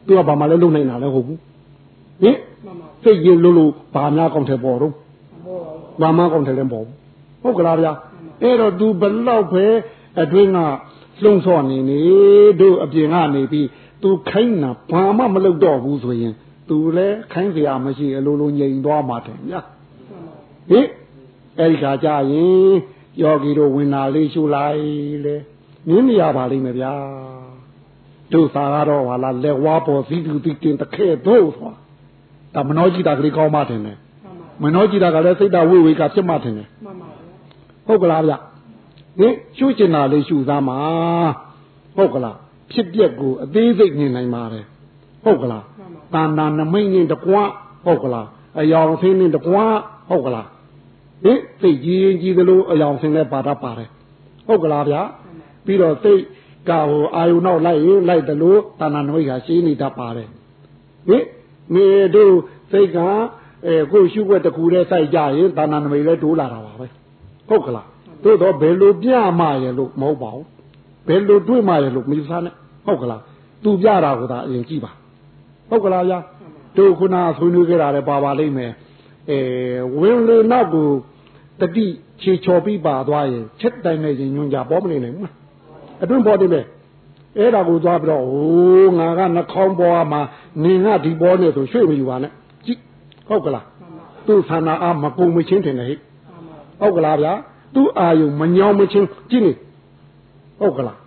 သူကဘာမှလည်းလုံနိုင်တာလည်းဟုတ်ဘူးဟင်စိတ်ရင်လို့လို့ဘာများကောင်းတယ်ပေါ်တော့ ဘာမှကောင်းတယ်လည်းမဟုတ်ဘူးဟုတ်ကလားဗျာအဲ့တော့ तू ဘလောက်ပဲအတွင်းကလုံဆော့နေနေတို့အပြင်ကနေပြီး तू ခိုင်းတာဘာမှမလုပ်တော့ဘူးဆိုရင် तू လည်းခိုင်းစရာမရှိအလိုလိုငြိမ်သွားမှာတယ်ဗျာဟင်အဲ့ဒီခါကျရင်ယောဂီတို့ဝင်လာလေးရှုလိုက်လေမြင်နေရပါလိမ့်မယ်ဗျာတို့သာကတော့ဟာလားလက်ဝါပေါ်စီးသူတိတင်တခဲတို့ဆိုတာဒါမနှောကြည့်တာကလေးကောင်းမှတင်တယ် မနောကြည့်တာကလည်းစိတ်တဝိဝေကဖြစ်မှတင်တယ်ဟုတ်ကလားဗျဟင်ရှုကျင်တာလေးရှုသားမှာဟုတ်ကလားဖြစ်ပျက်ကိုအသေးစိတ်မြင်နိုင်ပါတယ်ဟုတ်ကလားတာနာနမိတ်နဲ့တကွဟုတ်ကလားအယောင်ဆင်းနဲ့တကွဟုတ်ကလားဟင်စိတ်ကြီးရင်ကြီးသလိုအယောင်ဆင်းလဲပါတတ်ပါတယ်ဟုတ်ကလားဗျာပြီးတော့စိတ်ကဟိုအာယုနောက်လိုက်ရင်လိုက်သလိုတာနာနမိတ်ကရှင်းနေတတ်ပါတယ်ဟင်မေတို့စိတ်က အဲကိုရှုွက်တခုတည်းစိုက်ကြရင်တာနာနမိတ်လဲတိုးလာတာပါပဲဟုတ်ကလားသို့တော့ဘယ်လိုပြမှရလို့မဟုတ်ပါဘူးဘယ်လိုတွေ့မှရလို့မယူဆနဲ့ဟုတ်ကလားသူပြတာကသာအရင်ကြည့်ပါဟုတ်ကလားဗျာတို့ခုနဆွေးနွေးကြတာလည်းပါပါလိမ့်မယ်အဲဝင်းလေနောက်ကိုတတိခြေချော်ပြီးပါသွားရင်ချက်တိုင်နေရင်ညွန်ကြပေါ်မနေနိုင်ဘူးအတွင်းပေါ်တယ်ပဲအဲ့ဒါကိုသွားပြီးတော့ဟိုးငါကနှခေါင်းပေါ်မှာနင်ကဒီပေါ်နေဆိုရွှေ့မယူပါနဲ့ကြည့် ဟုတ်ကလားသူ့ဆန္ဒအားမကုံမချင်းတင်တယ်ဟဲ့ဟုတ်ကလားဗျာသူ့အာယုံမညောင်းမချင်းကြည့်နေဟုတ်ကလား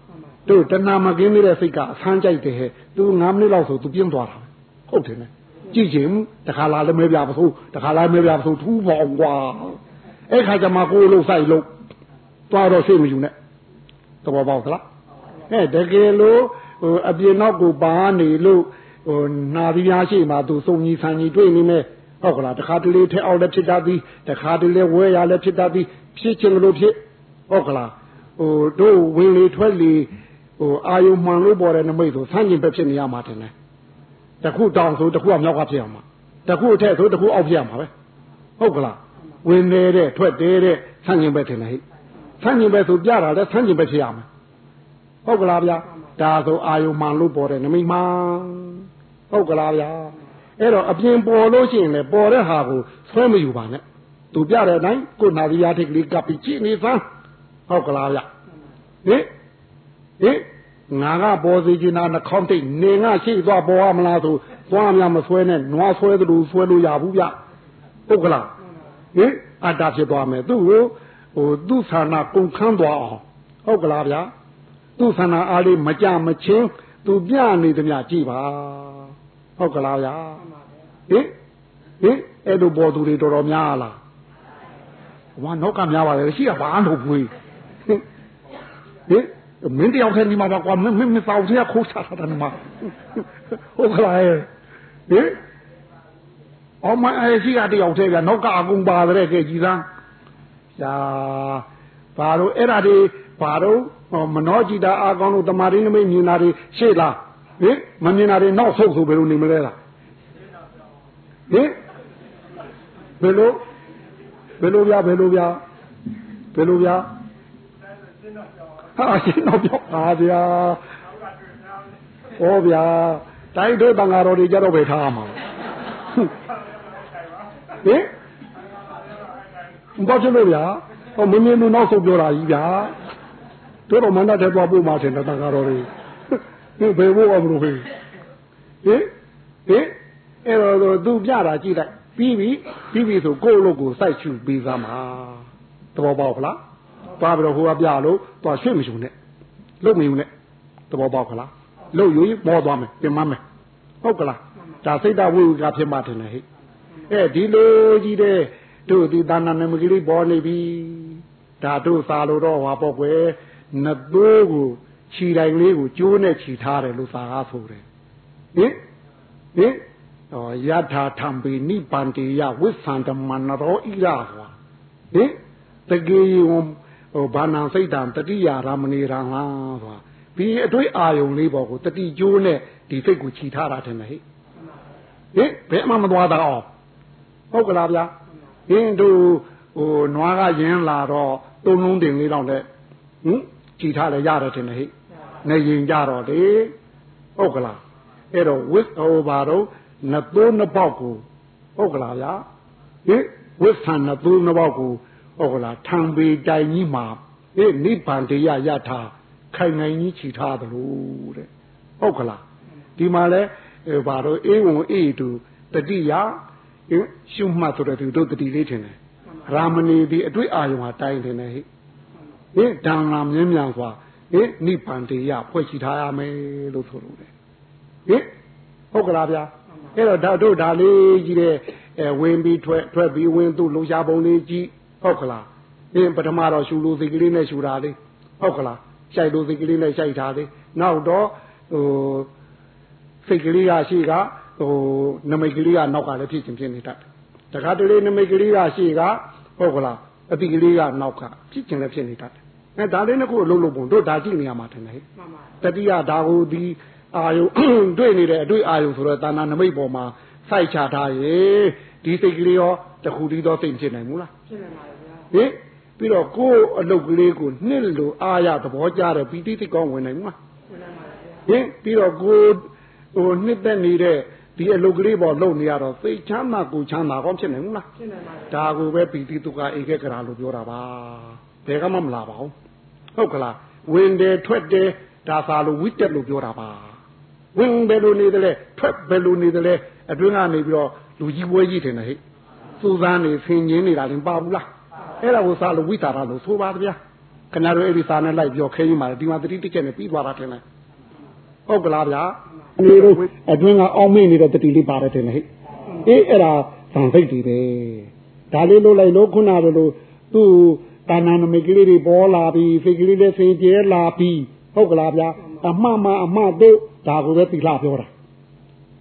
တို့တဏမကင်းနေတဲ့စိတ်ကအဆန်းကြိုက်တယ်ဟဲ့သူ9မိနစ်လောက်ဆိုသူပြင်းသွားတာဟုတ်တယ်နဲ့ကြည့်ချင်းတခါလာလည်းမဲပြပါဆိုတခါလာမဲပြပါဆိုထူးပေါအောင်ကွာအဲ့ခါကျမှကိုယ်လို့စိုက်လို့သွားတော့စိတ်မယူနဲ့သဘောပေါက်သလားအဲတကယ်လို့ဟိုအပြင်နောက်ကိုပါနေလို့ဟိုနာပြီးများရှိမှသူစုံကြီးဆန်ကြီးတွေ့နေမယ် ဟုတ်ကလားတခါတလေထဲအောင်လည်းဖြစ်တတ်သည်တခါတလေဝဲရလည်းဖြစ်တတ်သည်ဖြစ်ချင်လို့ဖြစ်ဟုတ်ကလားဟိုတို့ဝင်လေထွက်လေဟိုအာယုံမှန်လို့ပေါ်တဲ့နမိတ်ဆိုဆန်းကျင်ပဲဖြစ်နေရမှာတယ်လေတခုတောင်ဆိုတခုကမြောက်ကဖြစ်အောင်မှာတခုအထက်ဆိုတခုအောက်ဖြစ်အောင်မှာပဲဟုတ်ကလားဝင်နေတဲ့ထွက်တဲ့တဲ့ဆန်းကျင်ပဲထင်တယ်ဟဲ့ဆန်းကျင်ပဲဆိုပြတာလဲဆန်းကျင်ပဲဖြစ်ရမှာဟုတ်ကလားဗျာဒါဆိုအာယုံမှန်လို့ပေါ်တဲ့နမိတ်မှန်ဟုတ်ကလားဗျာ အဲ့တော့အပြင်ပေါ်လို့ရှိရင်လေပေါ်တဲ့ဟာကိုဆွဲမယူပါနဲ့သူပြတဲ့အတိုင်းကိုနာရီယာထိတ်ကလေးကပ်ပြီးကြည့်နေသမ်းဟုတ်ကလားဗျဟင်ဟင်ငါကပေါ်စီချင်တာနှခေါင်းတိတ်နေငါရှိသွားပေါ်ရမလားဆိုသွားများမဆွဲနဲ့နွားဆွဲသလိုဆွဲလို့ရဘူးဗျဟုတ်ကလားဟင်အတ္တဖြစ်သွားမယ်သူ့ကိုဟိုသူ့ဌာနကုန်ခန်းသွားအောင်ဟုတ်ကလားဗျာသူ့ဌာနအားလေးမကြမချင်းသူပြနေသမျှကြည့်ပါ ဟုတ်ကလားဗျာဟင်ဟင်အဲ့လိုပေါ်သူတွေတော်တော်များလားဟဝါနောက်ကများပါလေရှိရဘာလို့ပွေးဟင်မင်းတယောက်တည်းဒီမှာတော့ကွာမင်းမင်းသောက်သေးခိုးချတာတယ်မှာဟုတ်ကလားဟင်အော်မအဲရှိရတယောက်တည်းကနောက်ကအကုန်ပါတယ်ကဲကြည်သားရှာဘာလို့အဲ့ဒါတွေဘာလို့မနောကြည်တာအာကောင်းလို့တမာရင်းနမိတ်မြင်တာတွေရှေ့လား ဟင်မမြင်တာတွေနောက်ဆုတ်ဆိုဘယ်လိုနေမလဲလားဟင်ဘယ်လိုဘယ်လိုဗျာဘယ်လိုဗျာဘယ်လိုဗျာဟာရှင်းတော့ပြောပါဗျာဟောဗျာတိုင်းတို့တန်ဃာတော်တွေကြတော့ပဲထားမှာဟင်ဘာဖြစ်လို့ဗျာဟောမင်းမင်းတို့နောက်ဆုံးပြောတာကြီးဗျာတို့တော့မန္တထဲသွားပို့မှထင်တယ်တန်ဃာတော်တွေ ဟင်ဘယ်ဘို့အောင်လို့ဟင်ဟင်ဟင်အဲ့တော့သူပြတာကြည့်လိုက်ပြီးပြီပြီးပြီဆိုကိုယ့်လို့ကိုစိုက်ချူပေးသားမှာသဘောပေါက်ခလားသွားပြီးတော့ဟိုကပြလို့သွားရွှေ့မရှုံနဲ့လုတ်မယူနဲ့သဘောပေါက်ခလားလုတ်ယူမောသွားမယ်ပြင်မမယ်ဟုတ်ကလားဒါစိတ်တဝိဝကဖြစ်မှထင်တယ်ဟဲ့အဲဒီလိုကြီးတဲ့တို့ဒီသာနာနမကလေးပေါ်နေပြီဒါတို့စာလို့တော့ဟွာပေါ့ကွယ်နှစ်သိုးကို ခြီတိုင်လေးကိုကျိုးနဲ့ခြီထားတယ်လို့စာကားဆိုတယ်ဟင်ဟင်ယထာထံပိနိဗ္ဗန္တိယဝိသန္တမနရောဣရဟောဟင်တကေယံဟိုဘာနာစိတ်တံတတိယရာမဏေရံဟာဆိုတာဒီအတွေ့အာယုံလေးပေါ်ကိုတတိကျိုးနဲ့ဒီစိတ်ကိုခြိထားတာတယ်ဟဲ့ဟင်ဘယ်မှမသွားတာအောင်ဟုတ်ကလားဗျာဟင်တို့ဟိုနွားကယင်းလာတော့တုံလုံးတင်လေးတော့လေဟင်ခြိထားလဲရတယ်တယ်ဟဲ့ နေရင်ကြတော့လေဟုတ်ကလားအဲ့တော့ဝစ်ဟိုဘာတော့နှစ်သိုးနှစ်ပေါက်ကိုဟုတ်ကလားဗျာဟင်ဝစ်ဆန်နှစ်သိုးနှစ်ပေါက်ကိုဟုတ်ကလားထံပေတိုင်ကြီးမှာဟေးနိဗ္ဗာန်တရားရထားခိုင်နိုင်ကြီးခြိထားသလိုတဲ့ဟုတ်ကလားဒီမှာလဲဘာတော့အေးဝံအေးတူတတိယရှုမှတ်ဆိုတဲ့သူတို့တတိလေးထင်တယ်ရာမဏီဒီအတွေ့အာယုံဟာတိုင်းတယ်ဟဲ့ဟင်ဒါနာမြင်းမြန်စွာ ဟင်နိဗ္ဗာန်တရားဖွဲ့ချထားရမယ်လို့ဆိုလို့တယ်ဟင်ဟုတ်ကလားဗျာအဲ့တော့ဒါတို့ဒါလေးကြီးတဲ့အဲဝင်ပြီးထွက်ထွက်ပြီးဝင်သူ့လုံရှားပုံလေးကြီးဟုတ်ကလားအင်းပထမတော့ရှူလို့စိတ်ကလေးနဲ့ရှူတာလေးဟုတ်ကလားရှိုက်လို့စိတ်ကလေးနဲ့ရှိုက်တာလေးနောက်တော့ဟိုစိတ်ကလေးကရှိကဟိုနမိတ်ကလေးကနောက်ကလည်းဖြစ်ချင်းဖြစ်နေတတ်တယ်တခါတလေနမိတ်ကလေးကရှိကဟုတ်ကလားအတိကလေးကနောက်ကဖြစ်ချင်းလည်းဖြစ်နေတတ်တယ် အဲဒါလေးနှစ်ခုအလုံးလုံးပုံတို့ဒါကြည့်နေရမှာတယ်ဟဲ့မှန်ပါတတိယဒါကိုဒီအာယုတွေ့နေတဲ့အတွေ့အာယုဆိုတော့တာနာနမိတ်ပေါ်မှာစိုက်ချထားရေဒီစိတ်ကလေးရောတခုတည်းသောစိတ်ဖြစ်နိုင်ဘူးလားဖြစ်နိုင်ပါဟင်ပြီးတော့ကိုယ်အလုတ်ကလေးကိုနှစ်လို့အာရသဘောကျတယ်ပီတိတိကောင်းဝင်နိုင်မှာဟင်ပြီးတော့ကိုယ်ဟိုနှစ်သက်နေတဲ့ဒီအလုတ်ကလေးပေါ်လုံနေရတော့သိချမ်းသာကိုချမ်းသာကောင်းဖြစ်နိုင်ဘူးလားဖြစ်နိုင်ပါဘူးဒါကိုပဲပီတိတုကဧကကရာလို့ပြောတာပါဘယ်ကမှမလာပါဘူး ဟုတ်ကလားဝင်တယ်ထွက်တယ်ဒါသာလို့ဝိတက်လို့ပြောတာပါဝင်ဘယ်လိုနေတယ်လဲထွက်ဘယ်လိုနေတယ်လဲအတွင်းကနေပြီးတော့လူကြီးပွဲကြီးတယ်နဲ့ဟဲ့စူးစမ်းနေဆင်ញင်းနေတာလည်းပါဘူးလားအဲ့ဒါကိုစာလို့ဝိတာရလို့ဆိုပါဗျာခဏတို့အဲ့ဒီစာနဲ့လိုက်ပြောခဲရင်ပါဒီမှာတတိတိကျက်နဲ့ပြီးသွားတာထင်တယ်ဟုတ်ကလားဗျာဒီလိုအတွင်းကအောင်းမိနေတဲ့တတိလေးပါတယ်ထင်တယ်ဟဲ့အေးအဲ့ဒါသံစိတ်တွေပဲဒါလေးလို့လိုက်လို့ခုနကလိုသူ့ တာနာနမိတ်ကလေးတွေပေါ်လာပြီးစိတ်ကလေးလည်းစင်ကြဲလာပြီးဟုတ်ကလားဗျာအမှန်မှအမှန်တို့ဒါကိုပဲသီလပြောတာ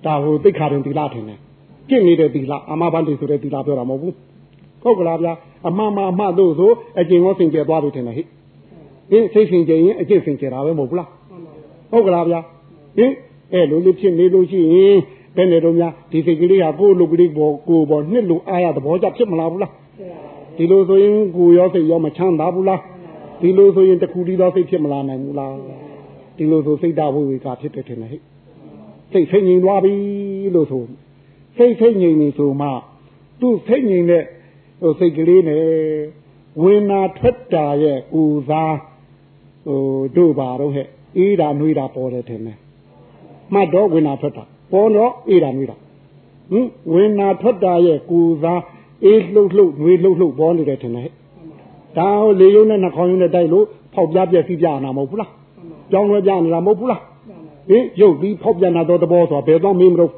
ဒါကိုသိခါရင်သီလထင်တယ်ကျင့်နေတဲ့သီလအမဘန်တိဆိုတဲ့သီလပြောတာမဟုတ်ဘူးဟုတ်ကလားဗျာအမှန်မှအမှတ်တို့ဆိုအကျင့်ရောစင်ကြယ်သွားပြီထင်တယ်ဟိဟင်စိတ်စင်ကြယ်ရင်အကျင့်စင်ကြယ်တာပဲမဟုတ်ဘူးလားဟုတ်ကလားဗျာဟင်အဲ့လိုလေးဖြစ်နေလို့ရှိရင်ဘယ်နဲ့တော့များဒီစိတ်ကလေးကကိုယ်လူကလေးပေါ်ကိုယ်ပေါ်နှစ်လူအားရသဘောကျဖြစ်မလားဘူးလား ဒီလိုဆိုရင်ကိုယ်ရောစိတ်ရောမချမ်းသာဘူးလားဒီလိုဆိုရင်တခုတည်းသောစိတ်ဖြစ်မလာနိုင်ဘူးလားဒီလိုဆိုစိတ်ဓာတ်ဝိဝေကဖြစ်တယ်ထင်တယ်ဟဲ့စိတ်စိတ်ငြိမ်သွားပြီလို့ဆိုစိတ်စိတ်ငြိမ်နေဆိုမှသူ့စိတ်ငြိမ်တဲ့ဟိုစိတ်ကလေးနဲ့ဝိနာထွက်တာရဲ့ဥစားဟိုတို့ပါတော့ဟဲ့အေးတာနှွေးတာပေါ်တယ်ထင်တယ်မှတ်တော့ဝိနာထွက်တာပေါ်တော့အေးတာနှွေးတာဟင်ဝိနာထွက်တာရဲ့ကူစား အေးလှုပ်လှုပ်နှွေးလှုပ်လှုပ်ပေါ်နေတယ်ထင်တယ်ဒါဟိုလေယုံနဲ့နှာခေါင်းယုံနဲ့တိုက်လို့ဖောက်ပြပြက်စီးပြနာမဟုတ်ဘူးလားကြောင်းလွဲပြနေတာမဟုတ်ဘူးလားဟင်ရုပ်ပြီးဖောက်ပြနာတော့တဘောဆိုတာဘယ်တော့မင်းမလို့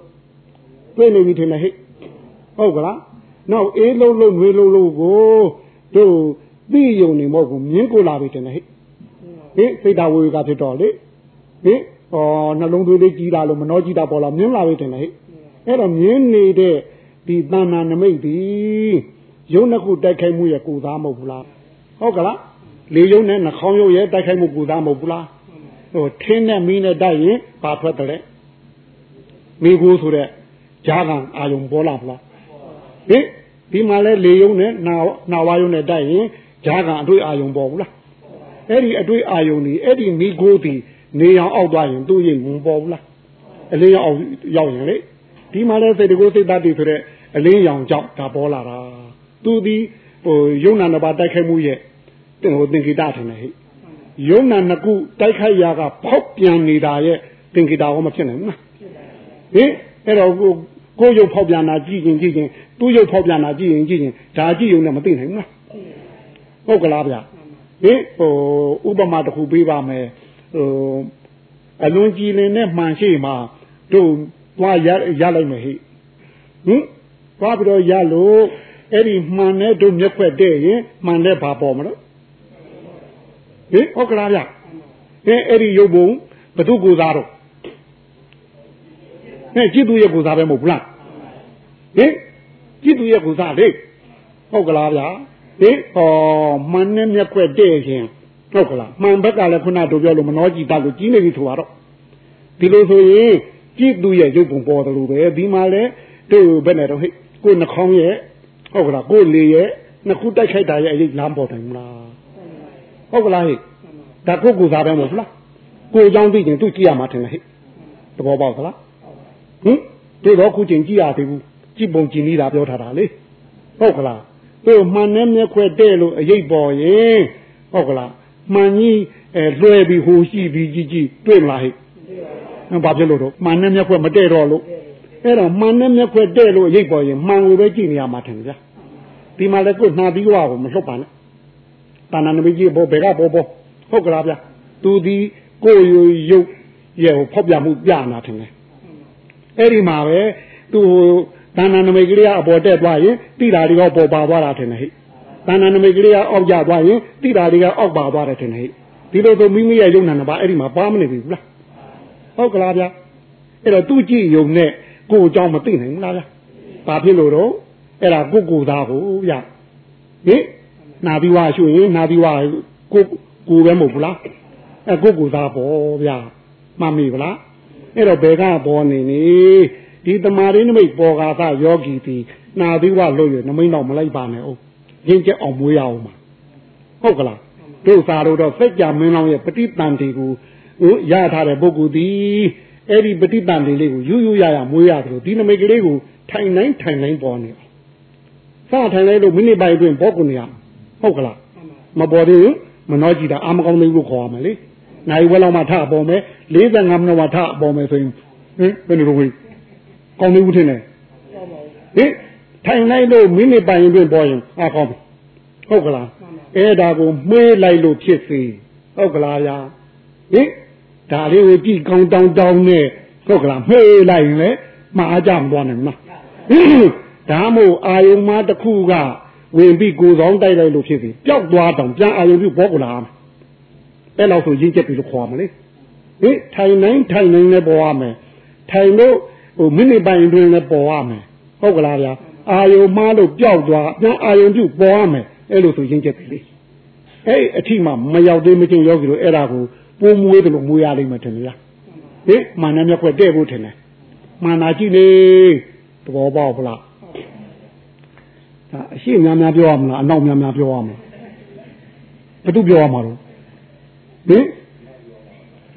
တွေ့နေပြီထင်တယ်ဟဲ့ဟုတ်ကလားနောက်အေးလုံးလုံးငွေလုံးလုံးကိုဟတို့သိယုံနေမဟုတ်ဘူးမြင်းကိုလာပြီတင်လေဟဲ့ဟင်စိတ်တော်ဝေကဖြစ်တော့လေဟင်ဟောနှလုံးသွေးလေးကြီးလာလို့မနှောကြီးတာပေါ်လာမြင်းလာပြီတင်လေဟဲ့အဲ့တော့မြင်းနေတဲ့ ဒီတဏ္ဍာနမိတ်ဒီယုံနှစ်ခုတိုက်ခိုက်မှုရဲ့ကိုသားမဟုတ်ဘူးလားဟုတ်ကလားလေယုံနဲ့နှာခေါင်းယုံရဲ့တိုက်ခိုက်မှုကိုသားမဟုတ်ဘူးလားဟိုထင်းနဲ့မီးနဲ့တိုက်ရင်ဘာထွက်တယ်လဲမိကိုဆိုတဲ့ဂျာကန်အာယုံပေါ်လာဖလားဟင်ဒီမှာလဲလေယုံနဲ့နာနာဝါယုံနဲ့တိုက်ရင်ဂျာကန်အတွေ့အာယုံပေါ်ဘူးလားအဲ့ဒီအတွေ့အာယုံဒီအဲ့ဒီမိကိုဒီနေအောင်အောက်သွားရင်သူ့ရင်မပေါ်ဘူးလားအလေးရောက်ရောက်ရင်လေဒီမှာလဲစိတ်တကူစိတ်တတ်တည်ဆိုတဲ့ အလင်းရောင်ကြောင့်ဒါပေါ်လာတာသူဒီဟိုယုံနာနှစ်ပါးတိုက်ခိုက်မှုရဲ့ဟိုသင်္ကေတထင်တယ်ဟဲ့ယုံနာနှစ်ခုတိုက်ခိုက်ရာကဖောက်ပြန်နေတာရဲ့သင်္ကေတဟောမဖြစ်နိုင်ဘူးလားဟင်အဲ့တော့ကိုကိုရုပ်ဖောက်ပြန်တာကြည့်ရင်ကြည့်ရင်သူ့ရုပ်ဖောက်ပြန်တာကြည့်ရင်ကြည့်ရင်ဒါကြည့်ရုံနဲ့မသိနိုင်ဘူးလားဟုတ်ကလားဗျဟင်ဟိုဥပမာတစ်ခုပေးပါမယ်ဟိုအလွန်ကြည်လင်တဲ့မှန်ရှိမှာတို့သွားရရလိုက်မယ်ဟိဟင် သွားပြီးတော့ရလို့အဲ့ဒီမှန်တဲ့တို့မျက်ခွက်တဲ့ရင်မှန်တဲ့ဘာပေါ်မလို့ဟင်ဟုတ်ကလားဗျဟင်အဲ့ဒီရုပ်ပုံဘသူကိုစားတော့ဟဲ့ကြည့်သူရဲ့ကိုစားပဲမဟုတ်ဘူးလားဟင်ကြည့်သူရဲ့ကိုစားလေဟုတ်ကလားဗျာဟင်ဟောမှန်တဲ့မျက်ခွက်တဲ့ရင်ဟုတ်ကလားမှန်ဘက်ကလည်းခုနတို့ပြောလို့မနှောကြည့်တတ်လို့ကြီးနေပြီဆိုတော့ဒီလိုဆိုရင်ကြည့်သူရဲ့ရုပ်ပုံပေါ်တယ်လို့ပဲဒီမှာလဲတို့ဘယ်နဲ့တော့ဟဲ့ ကိုနှာခေါင်းရဲ့ဟုတ်ကလားကိုလေရဲ့နှစ်ခုတိုက်ခိုက်တာရဲ့အရေးလမ်းပေါ်တယ်မလားဟုတ်ကလားဟဲ့ဒါကိုကိုစားပဲမဟုတ်လားကိုအကြောင်းသိရင်သူကြည့်ရမှာထင်တယ်ဟဲ့သဘောပေါက်သလားဟင်ဒီတော့ခုချင်းကြည့်ရသေးဘူးကြည့်ပုံကြည့်နေတာပြောထားတာလေဟုတ်ကလားသူမှန်နဲ့မျက်ခွဲတဲ့လို့အရေးပေါ်ရင်ဟုတ်ကလားမှန်ကြီးအဲလွှဲပြီးဟိုရှိပြီးကြည့်ကြည့်တွေ့မလားဟဲ့ဘာဖြစ်လို့တော့မှန်နဲ့မျက်ခွဲမတဲ့တော့လို့ အဲ့တော့မှန်နဲ့မျက်ခွဲတဲ့လို့ရိပ်ပေါ်ရင်မှန်ကိုပဲကြည့်နေရမှာထင်ကြဒီမှာလည်းကိုနှာပြီးွားကိုမလှုပ်ပါနဲ့တာနာနမကြီးဘောဘယ်ကဘောဘောဟုတ်ကလားဗျသူဒီကိုယူရုပ်ရဲ့ဖောက်ပြမှုပြနာထင်တယ်အဲ့ဒီမှာပဲသူတာနာနမိတ်ကလေးကအပေါ်တက်သွားရင်တိတာတွေကပေါ်ပါသွားတာထင်တယ်ဟိတာနာနမိတ်ကလေးကအောက်ကျသွားရင်တိတာတွေကအောက်ပါသွားတယ်ထင်တယ်ဟိဒီလိုဆိုမိမိရဲ့ယုံနာနှစ်ပါးအဲ့ဒီမှာပါမနေဘူးလားဟုတ်ကလားဗျအဲ့တော့သူကြည့်ယုံနဲ့ ကိုအကြောင်းမသိနိုင်ဘူးလားဗျဘာဖြစ်လို့တော့အဲ့ဒါကိုကိုသားကိုဗျဟင်နာပြီးွားရှုရင်နာပြီးွားကိုကိုပဲမဟုတ်ဘူးလားအဲကိုကိုသားပေါ့ဗျမှတ်မိဗလားအဲ့တော့ဘယ်ကပေါ်နေနေဒီတမာရင်းနမိတ်ပေါ်ကာသယောဂီတီနာပြီးွားလို့ရနမိတ်တော့မလိုက်ပါနဲ့အောင်ရင်းချက်အောင်မွေးရအောင်မှာဟုတ်ကလားတို့စာတို့တော့စัจ जा မင်းလောင်းရဲ့ပฏิတန်တီကိုရထားတဲ့ပုဂ္ဂိုလ်ဒီ အဲ့ဒီပฏิတန်လေးလေးကိုယူယူရရမွေးရတယ်လို့ဒီနမိတ်ကလေးကိုထိုင်နိုင်ထိုင်နိုင်ပေါ်နေစထိုင်လိုက်လို့မိနစ်ပိုင်းအတွင်းပေါ်ကုန်ရဟုတ်ကလားမပေါ်သေးဘူးမနှောကြည့်တာအာမကောင်းသေးဘူးခေါ်ရမယ်လေနိုင်ဝဲလောက်မှထပေါ်မယ်45မိနစ်မှထပေါ်မယ်ဆိုရင်ဟင်ဘယ်လိုလုပ်ဝေးကောင်းသေးဘူးထင်တယ်ဟင်ထိုင်လိုက်လို့မိနစ်ပိုင်းအတွင်းပေါ်ရင်အာကောင်းပြီဟုတ်ကလားအဲ့ဒါကိုမှွေးလိုက်လို့ဖြစ်စေဟုတ်ကလားဗျာဟင် ဒါလေးကိုကြည့်ကောင်းတောင်းတောင်းနဲ့ဟုတ်ကလားမှေးလိုက်ရင်လေမှားကြမသွားနိုင်ဘူးလားဒါမို့အာယုံမတစ်ခုကဝင်ပြီးကိုယ်ဆောင်တိုက်လိုက်လို့ဖြစ်ပြီပျောက်သွားတောင်ပြန်အာယုံပြုဘောကလာအဲ့လောက်ဆိုရင်းချက်ပြီးလို့ခေါ်မလဲဟင်ထိုင်နိုင်ထိုင်နိုင်လည်းပေါ်ရမယ်ထိုင်လို့ဟိုမိနစ်ပိုင်းတွင်လည်းပေါ်ရမယ်ဟုတ်ကလားဗျာအာယုံမလို့ပျောက်သွားပြန်အာယုံပြုပေါ်ရမယ်အဲ့လိုဆိုရင်းချက်ပြီလေအဲ့အထိမှမရောက်သေးမချင်းယောဂီတို့အဲ့ဒါကို ပိုးမွေးတယ်လို့မွေးရလိမ့်မယ်ထင်လားဟင်မာနမျက်ခွက်တဲ့ဖို့ထင်တယ်မာနာကြည့်လေသဘောပေါက်ဗလားဒါအရှိများများပြောရမလားအနောက်များများပြောရမလားဘယ်သူပြောရမှာလို့ဟင်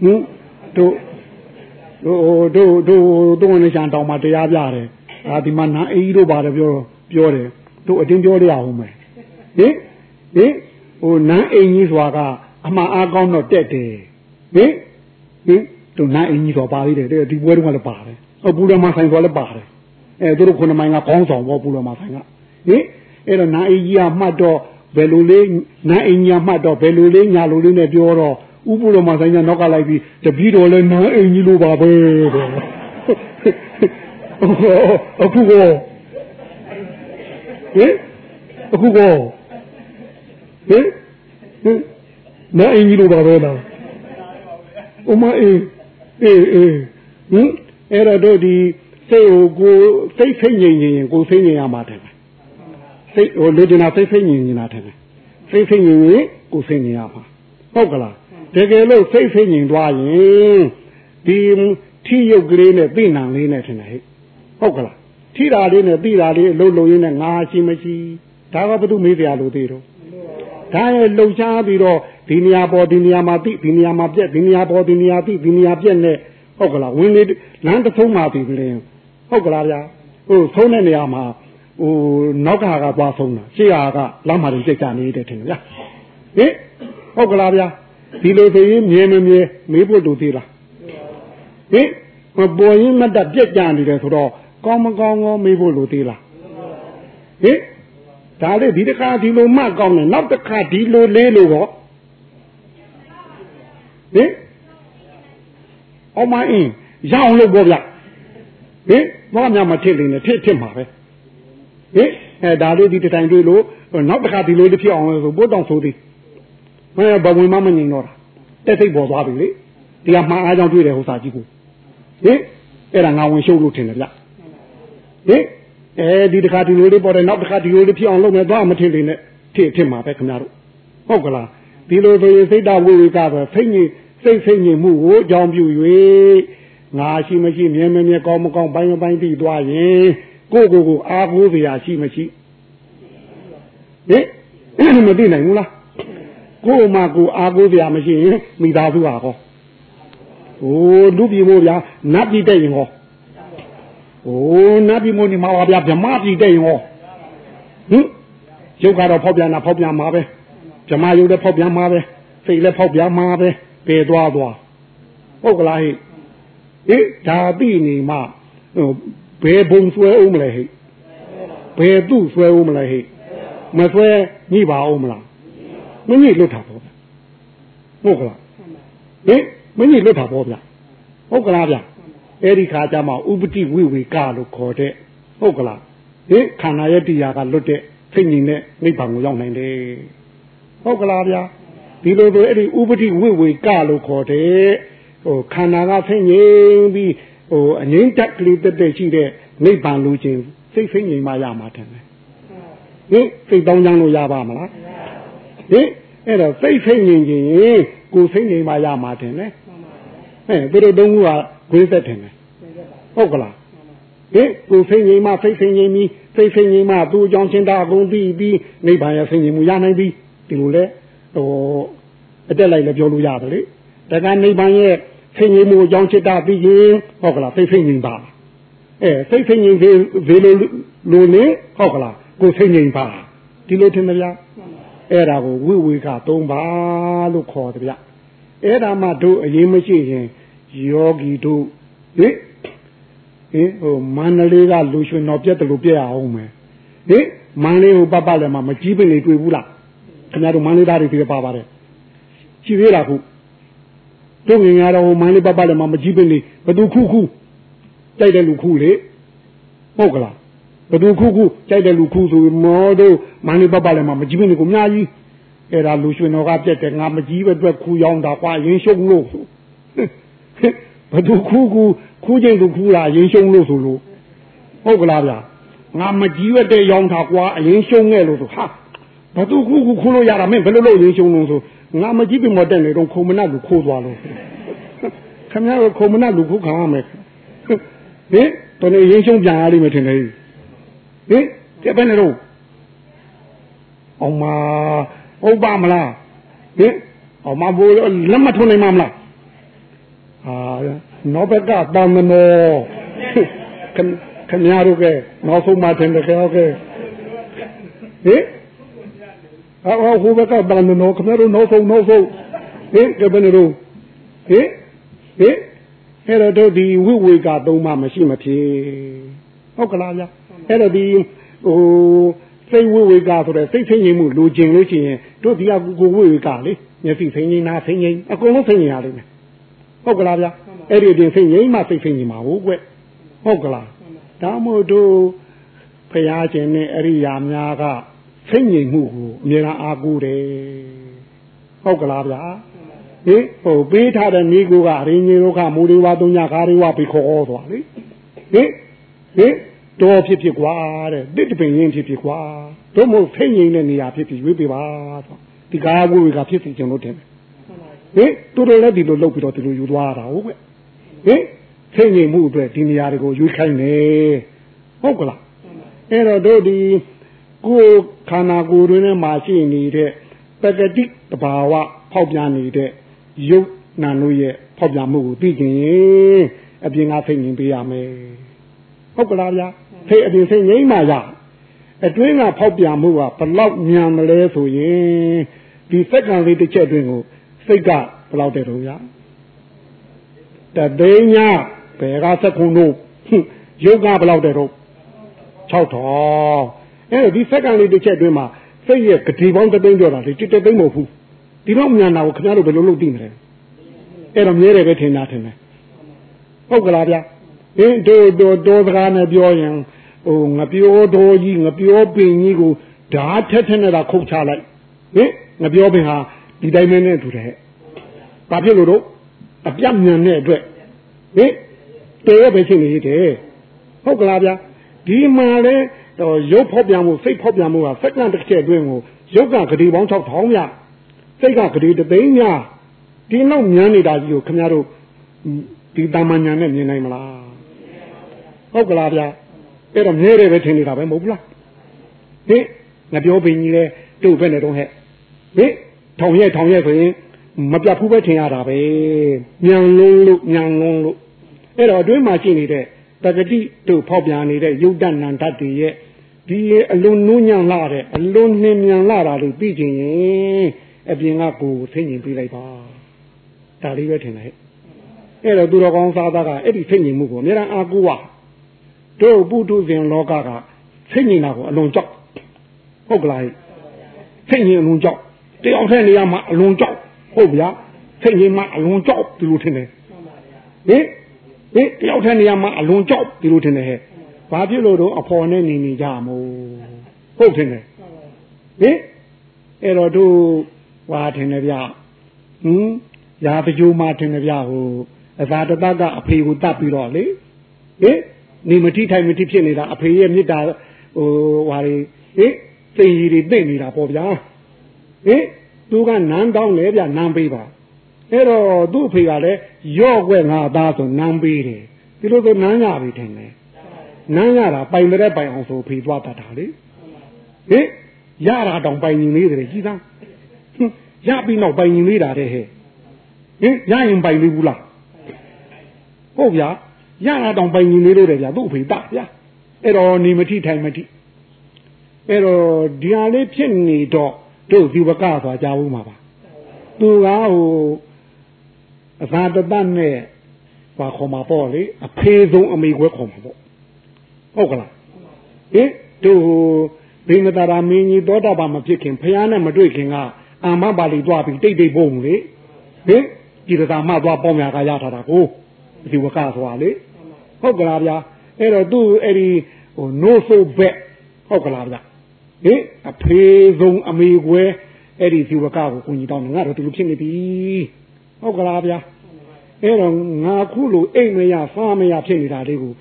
ဟင်တို့တို့တို့တို့တို့ဝင်ချန်တောင်မှာတရားပြတယ်အာဒီမှာနာအေးကြီးတို့ပါတယ်ပြောပြောတယ်တို့အတင်းပြောရအောင်မယ်ဟင်ဟင်ဟိုနန်းအိမ်ကြီးဆိုတာကအမှန်အားကောင်းတော့တက်တယ် ဟင်ဟင်တို့နန်းအိမ်ကြီးဆိုပါသေးတယ်ဒီပွဲတုန်းကလည်းပါတယ်အပူရမဆိုင်ဆိုလည်းပါတယ်အဲတို့ခုနမိုင်းကကောင်းဆောင်ပေါ့ပူရမဆိုင်ကဟင်အဲ့တော့နန်းအိမ်ကြီးကမှတ်တော့ဘယ်လိုလေးနန်းအိမ်ကြီးကမှတ်တော့ဘယ်လိုလေးညာလိုလေးနဲ့ပြောတော့ဥပူရမဆိုင်ကနောက်ကလိုက်ပြီးတပီးတော်လဲနန်းအိမ်ကြီးလိုပါပဲတဲ့အခုကောဟင်အခုကောဟဟင်ဟင်မအင်ကြီးလိုပါပဲလား ဥမအေးအေးအေးဟင်အဲ့တော့ဒီစိတ်ကိုကိုစိတ်ဖိတ်ငြိမ်ရင်ကိုစိတ်ငြိမ်ရမှာတယ်စိတ်ဟိုလူကျင်တာစိတ်ဖိတ်ငြိမ်နေတာတယ်စိတ်ဖိတ်ငြိမ်ရင်ကိုစိတ်ငြိမ်ရမှာဟုတ်ကလားတကယ်လို့စိတ်ဖိတ်ငြိမ်သွားရင်ဒီထီရုပ်ကလေးနဲ့သိနံလေးနဲ့ထင်တယ်ဟဲ့ဟုတ်ကလားထီတာလေးနဲ့သိတာလေးအလုံးလုံးရင်းနဲ့ငါရှိမရှိဒါကဘုသူမေးကြလို့သေးတော့ဒါရဲ့လှုပ်ရှားပြီးတော့ ဒီနေရာပေါ်ဒီနေရာမှာသိဒီနေရာမှာပြက်ဒီနေရာပေါ်ဒီနေရာသိဒီနေရာပြက်နဲ့ဟုတ်ကလားဝင်းလေးလမ်းတစ်ထုံးမှာပြီလင်းဟုတ်ကလားဗျာဟိုဆုံးတဲ့နေရာမှာဟိုနောက်ကဟာကသွားဆုံးတာရှေ့ဟာကလမ်းမှာတင်ကြက်ကြနေတယ်ထင်တယ်ဗျာဟင်ဟုတ်ကလားဗျာဒီလိုဆိုရင်မြဲမမြဲမေးဖို့တူသေးလားဟင်ပေါ်ရင်မတ်တက်ပြက်ကြနေတယ်ဆိုတော့ကောင်းမကောင်းကောမေးဖို့လိုသေးလားဟင်ဒါလေဒီတစ်ခါဒီလိုမှကောင်းတယ်နောက်တစ်ခါဒီလိုလေးလို့ဟော ဟင်အောင်မအင်းရအောင်လို့ပေါ့ဗျဟင်ဘာမှမထစ်နေနဲ့ထစ်ထစ်မှာပဲဟင်အဲဒါလေးဒီတိုင်တွေးလို့နောက်တစ်ခါဒီလိုလေးဖြစ်အောင်လို့ဆိုပို့တောင်ဆိုသည်မင်းဘဝင်မမငြိမ်တော့တာတက်စိတ်ပေါ်သွားပြီလေဒီကမှားအားကြောင့်တွေ့တယ်ဟိုစာကြီးကိုဟင်အဲ့ဒါငါဝင်ရှုပ်လို့ထင်တယ်ဗျဟင်အဲဒီတစ်ခါဒီလိုလေးပေါ်တယ်နောက်တစ်ခါဒီလိုလေးဖြစ်အောင်လုပ်မယ်တော့မထင်နေနဲ့ထစ်ထစ်မှာပဲခင်ဗျားတို့ဟုတ်ကလား ဒီလိုဆိုရင်စိတ်တဝိဝေကပဲဖိတ်ကြီးစိတ်ဖိတ်ကြီးမှုကိုအကြောင်းပြု၍ငါရှိမရှိမြဲမြဲမြဲကောင်းမကောင်းပိုင်းပိုင်းပြီးသွားရင်ကိုကိုကိုအားကိုးစရာရှိမရှိဟင်မသိနိုင်ဘူးလားကိုမှကိုအားကိုးစရာမရှိရင်မိသားစုဟာဟောဟိုလူပြည်မို့ဗျာနတ်ပြည်တဲ့ရင်ဟောဟိုနတ်ပြည်မို့နေမှာပါဗျာဗမာပြည်တဲ့ရင်ဟောဟင်ရုပ်ကတော့ဖောက်ပြန်တာဖောက်ပြန်မှာပဲ ဗမာရုပ်လည်းဖောက်ပြန်မှာပဲစိတ်လည်းဖောက်ပြန်မှာပဲပယ်သွားသွားဟုတ်ကလားဟိဟိဒါတိနေမှဟိုဘယ်ဘုံဆွဲအောင်မလဲဟိဘယ်သူ့ဆွဲအောင်မလဲဟိမဆွဲညှိပါအောင်မလားမညှိလွတ်တာပေါ့ဟုတ်ကလားဟိမညှိလွတ်တာပေါ့ဗျဟုတ်ကလားဗျအဲ့ဒီခါကျမှဥပတိဝိဝေကလို့ခေါ်တဲ့ဟုတ်ကလားဟိခန္ဓာရဲ့တရားကလွတ်တဲ့စိတ်ငြိမ်တဲ့နိဗ္ဗာန်ကိုရောက်နိုင်တယ် ဟုတ်ကလားဗျာဒီလိုဆိုအဲ့ဒီဥပတိဝိဝေကလို့ခေါ်တဲ့ဟိုခန္ဓာကဆင်းငြိမ်ပြီးဟိုအငိမ့်တက်ကလေးတက်တက်ရှိတဲ့နိဗ္ဗာန်လိုချင်စိတ်ဆင်းငြိမ်မှရမှာတယ်ဟင်စိတ်တောင်းချမ်းလို့ရပါမလားဟင်အဲ့တော့စိတ်ဆင်းငြိမ်ခြင်းကိုယ်ဆင်းငြိမ်မှရမှာတယ်လေဟဲ့သူတို့တုံးကဂွေးသက်တယ်ဟုတ်ကလားဟင်ကိုယ်ဆင်းငြိမ်မှစိတ်ဆင်းငြိမ်ပြီးစိတ်ဆင်းငြိမ်မှသူ့အကြောင်းချင်းတာအကုန်ပြီးပြီးနိဗ္ဗာန်ရဆင်းငြိမ်မှုရနိုင်ပြီ ဒီလိုလေဟိုအတက်လိုက်လည်းပြောလို့ရတယ်လေတက္ကနိဗ္ဗာန်ရဲ့ဆင်းရဲမှုအကြောင်းจิตတာပြီးရင်ဟုတ်ကလားစိတ်ဖိတ်ငြိမ်ပါအဲစိတ်ဖိတ်ငြိမ်သေးသေးလို့လို့နေဟုတ်ကလားကိုစိတ်ငြိမ်ပါဒီလိုထင်တယ်ဗျအဲ့ဒါကိုဝိဝေက၃ပါလို့ခေါ်တယ်ဗျအဲ့ဒါမှတို့အရင်မရှိရင်ယောဂီတို့ဟိဟင်ဟိုမန္တလေးကလူရွှေတော်ပြက်တယ်လို့ပြက်ရအောင်မယ်ဟိမန္တလေးဟိုပပလည်းမမကြီးပင်နေတွေ့ဘူးလား ခင်ဗျားတို့မန္တလေးသားတွေဒီပါပါတယ်ရှိသေးလားခုတို့ငင်ရတော့မန္တလေးပပလည်းမမကြီးပင်နေဘသူခုခုကြိုက်တဲ့လူခုလေဟုတ်ကလားဘသူခုခုကြိုက်တဲ့လူခုဆိုမောတို့မန္တလေးပပလည်းမမကြီးပင်နေကိုအများကြီးအဲ့ဒါလူရွှေတော်ကပြက်တယ်ငါမကြီးပဲအတွက်ခူရောင်းတာကွာရင်းရှုံလို့ဘသူခုခုခူးချင်းသူခူးလာရင်းရှုံလို့ဆိုလို့ဟုတ်ကလားဗျာငါမကြီးပဲတဲ့ရောင်းတာကွာအရင်ရှုံခဲ့လို့ဆိုဟာ ဘသူခုခုခိုးလို့ရတာမင်းဘယ်လိုလုပ်ရင်းရှုံလို့ဆိုငါမကြည့်ပြမတက်နေတော့ခုံမနလူခိုးသွားလို့ခင်ဗျားကခုံမနလူခိုးခံရမယ်ဟင်တော်နေရင်းရှုံပြန်ရလိမ့်မယ်ထင်တယ်ဟင်ကြက်ပဲနေတော့အောင်မဟုတ်ပါမလားဟင်အောင်မဘိုးလက်မထုံနိုင်မှာမလားဟာနော်ဘက်ကတန်မနောခင်ဗျားတို့ကနောက်ဆုံးမှထင်တယ်ကဲဟုတ်ကဲ့ဟင် အော်ဟိုဘက်ကတန်နော်ခင်ဗျားတို့နောက်ဆုံးနောက်ဆုံးဟင်ကဘယ်လိုဟင်ဟင်အဲ့တော့တို့ဒီဝိဝေကသုံးမှမရှိမဖြစ်ဟုတ်ကလားဗျအဲ့တော့ဒီဟိုစိတ်ဝိဝေကဆိုတဲ့စိတ်ဆင်းရဲမှုလိုချင်လို့ရှိရင်တို့ဒီကကိုဝိဝေကလေမျက်စိဆင်းရဲနာဆင်းရဲအကုန်လုံးဆင်းရဲရလိမ့်မယ်ဟုတ်ကလားဗျအဲ့ဒီတင်ဆင်းရဲမှစိတ်ဆင်းရဲမှာဟုတ်ကွဟုတ်ကလားဒါမို့တို့ဖရာရှင်နဲ့အရိယာများက စိတ်ငြိမ်မှုကိုအမြဲတမ်းအားကိုးတယ်ဟုတ်ကလားဗျာဟင်ဟိုပေးထားတဲ့မိကိုကအရင်ကြီးဒုက္ခမူရိဝါသုံးညကားရိဝါပြီးခေါ်သွားလေဟင်ဟင်တော်ဖြစ်ဖြစ်ကွာတဲ့တစ်တပင်ရင်းဖြစ်ဖြစ်ကွာတို့မို့ဖိတ်ငိမ့်တဲ့နေရာဖြစ်ဖြစ်ရွေးပေးပါဆိုဒီကားဝိဝေကဖြစ်စီကျွန်တော်တင်တယ်ဟင်တူတော်လည်းဒီလိုလုပ်ပြီးတော့ဒီလိုယူသွားတာဟုတ်ကဲ့ဟင်ဖိတ်ငိမ့်မှုအတွက်ဒီနေရာတွေကိုရွေးခိုင်းတယ်ဟုတ်ကလားအဲ့တော့တို့ဒီ ကိုယ်ခန္ဓာကိုယ်တွင်မှာရှိနေတဲ့ပကတိတဘာဝဖောက်ပြန်နေတဲ့ရုပ်နာတို့ရဲ့ဖောက်ပြန်မှုကိုသိခင်အပြင်ကဖိတ်ငိမ့်ပေးရမယ်ဟုတ်ကလားဗျာစိတ်အပြင်စိတ်ငြိမ်းမှရအတွင်းကဖောက်ပြန်မှုကဘလောက်ညံမလဲဆိုရင်ဒီစက္ကန့်လေးတစ်ချက်အတွင်းကိုစိတ်ကဘလောက်တဲ့တော့ဗျာတသိန်းညဘယ်ကစက္ကုံတို့ရုပ်ကဘလောက်တဲ့တော့6ထောင် အဲ့ဒီစက္ကန့်လေးတစ်ချက်အတွင်းမှာစိတ်ရဲ့ဂတိပေါင်းတသိန်းပြောတာလေတစ်သိန်းမဟုတ်ဘူးဒီတော့မြန်တာကိုခင်ဗျားတို့ဘယ်လိုလုပ်သိမလဲအဲ့တော့မြဲတယ်ပဲထင်တာထင်တယ်ဟုတ်ကလားဗျာအင်းတို့တို့တော်စကားနဲ့ပြောရင်ဟိုငပြောတော်ကြီးငပြောပင်ကြီးကိုဓာတ်ထက်ထက်နဲ့တာခုတ်ချလိုက်ဟင်ငပြောပင်ဟာဒီတိုင်းမဲနဲ့တူတယ်ဘာဖြစ်လို့တော့အပြတ်မြန်တဲ့အတွက်ဟင်တေရပဲရှိနေတယ်ဟုတ်ကလားဗျာဒီမှာလဲ ရုပ်ဖောက်ပြန်မှုစိတ်ဖောက်ပြန်မှုကစက္ကန့်တစ်ချက်အတွင်းကိုရုပ်ကဂတိပေါင်း6000မြစိတ်ကဂတိတသိန်းမြဒီနောက်မြန်နေတာကြီးကိုခင်ဗျားတို့ဒီတာမန်ညာနဲ့မြင်နိုင်မလားဟုတ်ကလားဗျာအဲ့တော့မြဲတယ်ပဲထင်နေတာပဲမဟုတ်ဘူးလားဟင်ငါပြောပင်ကြီးလဲတို့ဘယ်နဲ့တော့ဟဲ့ဟင်ထောင်ရဲထောင်ရဲဆိုရင်မပြတ်ဘူးပဲထင်ရတာပဲညံလုံးလို့ညံလုံးလို့အဲ့တော့အတွင်းမှာရှိနေတဲ့တဂတိတို့ဖောက်ပြန်နေတဲ့ယုတ်တဏ္ဍတ်တွေရဲ့ ဒီအလွန်နုညံ့လာတဲ့အလွန်နှင်းမြန်လာတာလို့သိချင်ရင်အပြင်ကကိုယ်သိဉ္င်ပြလိုက်ပါဒါလေးပဲထင်တယ်အဲ့တော့သူတော်ကောင်းစားသားကအဲ့ဒီသိဉ္င်မှုကိုအများအားကိုးပါတို့ပုထုဇဉ်လောကကသိဉ္င်တာကိုအလွန်ကြောက်ဟုတ်ကလားသိဉ္င်အလွန်ကြောက်တယောက်ထဲနေရာမှာအလွန်ကြောက်ဟုတ်ဗျာသိဉ္င်မှာအလွန်ကြောက်ဒီလိုထင်တယ်ဟင်ဟင်တယောက်ထဲနေရာမှာအလွန်ကြောက်ဒီလိုထင်တယ်ဟဲ့ ဘာဖြစ်လို့တော့အဖော်နဲ့နေနေကြမို့ဟုတ်ထင်တယ်ဟင်အဲ့တော့တို့ဟွာထင်တယ်ဗျဟင်ရာပကြိုးမှထင်တယ်ဗျဟိုအသာတတကအဖေကိုတတ်ပြီးတော့လေဟင်နေမတိထိုင်မတိဖြစ်နေတာအဖေရဲ့မေတ္တာဟိုဟွာလေဟင်သိကြီးတွေသိနေတာပေါ့ဗျာဟင်သူကနန်းတောင်းလေဗျနန်းပေးပါအဲ့တော့သူ့အဖေကလည်းရော့ွက်ငါသားဆိုနန်းပေးတယ်ဒီလိုဆိုနန်းရပြီထင်တယ် နန်းရတာပိုင်တဲ့ပိုင်အောင်ဆိုဖေသွားတတ်တာလေဟင်ရတာတောင်ပိုင်နေနေတယ်ကြီးသားရပြီးနောက်ပိုင်နေနေတာတဲ့ဟဲ့ဟင်ရရင်ပိုင်နေဘူးလားဟုတ်ဗျာရတာတောင်ပိုင်နေနေလို့တယ်ဗျာသူ့အဖေတဗျာအဲ့တော့နေမထိထိုင်မထိအဲ့တော့ဒီဟာလေးဖြစ်နေတော့တို့ဇီဝကသွားကြဘူးမှာပါသူကဟိုအသာတတ်နဲ့ဘာခေါ်မှာပေါ့လေအဖေဆုံးအမေခွဲခေါ်မှာပေါ့ ဟုတ်ကလားဟင်တို့ဘိမတာရာမင်းကြီးသောတာပန်မဖြစ်ခင်ဖះနဲ့မတွေ့ခင်ကအာမပါဠိသွားပြီးတိတ်တိတ်ပုံလေဟင်ကြည်သာမှသွားပေါင်းများကရထားတာကိုဒီဝကဆိုတာလေဟုတ်ကလားဗျာအဲ့တော့သူ့အဲ့ဒီဟို no so back ဟုတ်ကလားဗျာဟင်အဖေဆုံးအမေကွယ်အဲ့ဒီဒီဝကကိုကိုကြီးတောင်းတယ်ငါတို့ဒီလိုဖြစ်နေပြီဟုတ်ကလားဗျာအဲ့တော့ငါခုလိုအိမ်မရစားမရဖြစ်နေတာလေးကို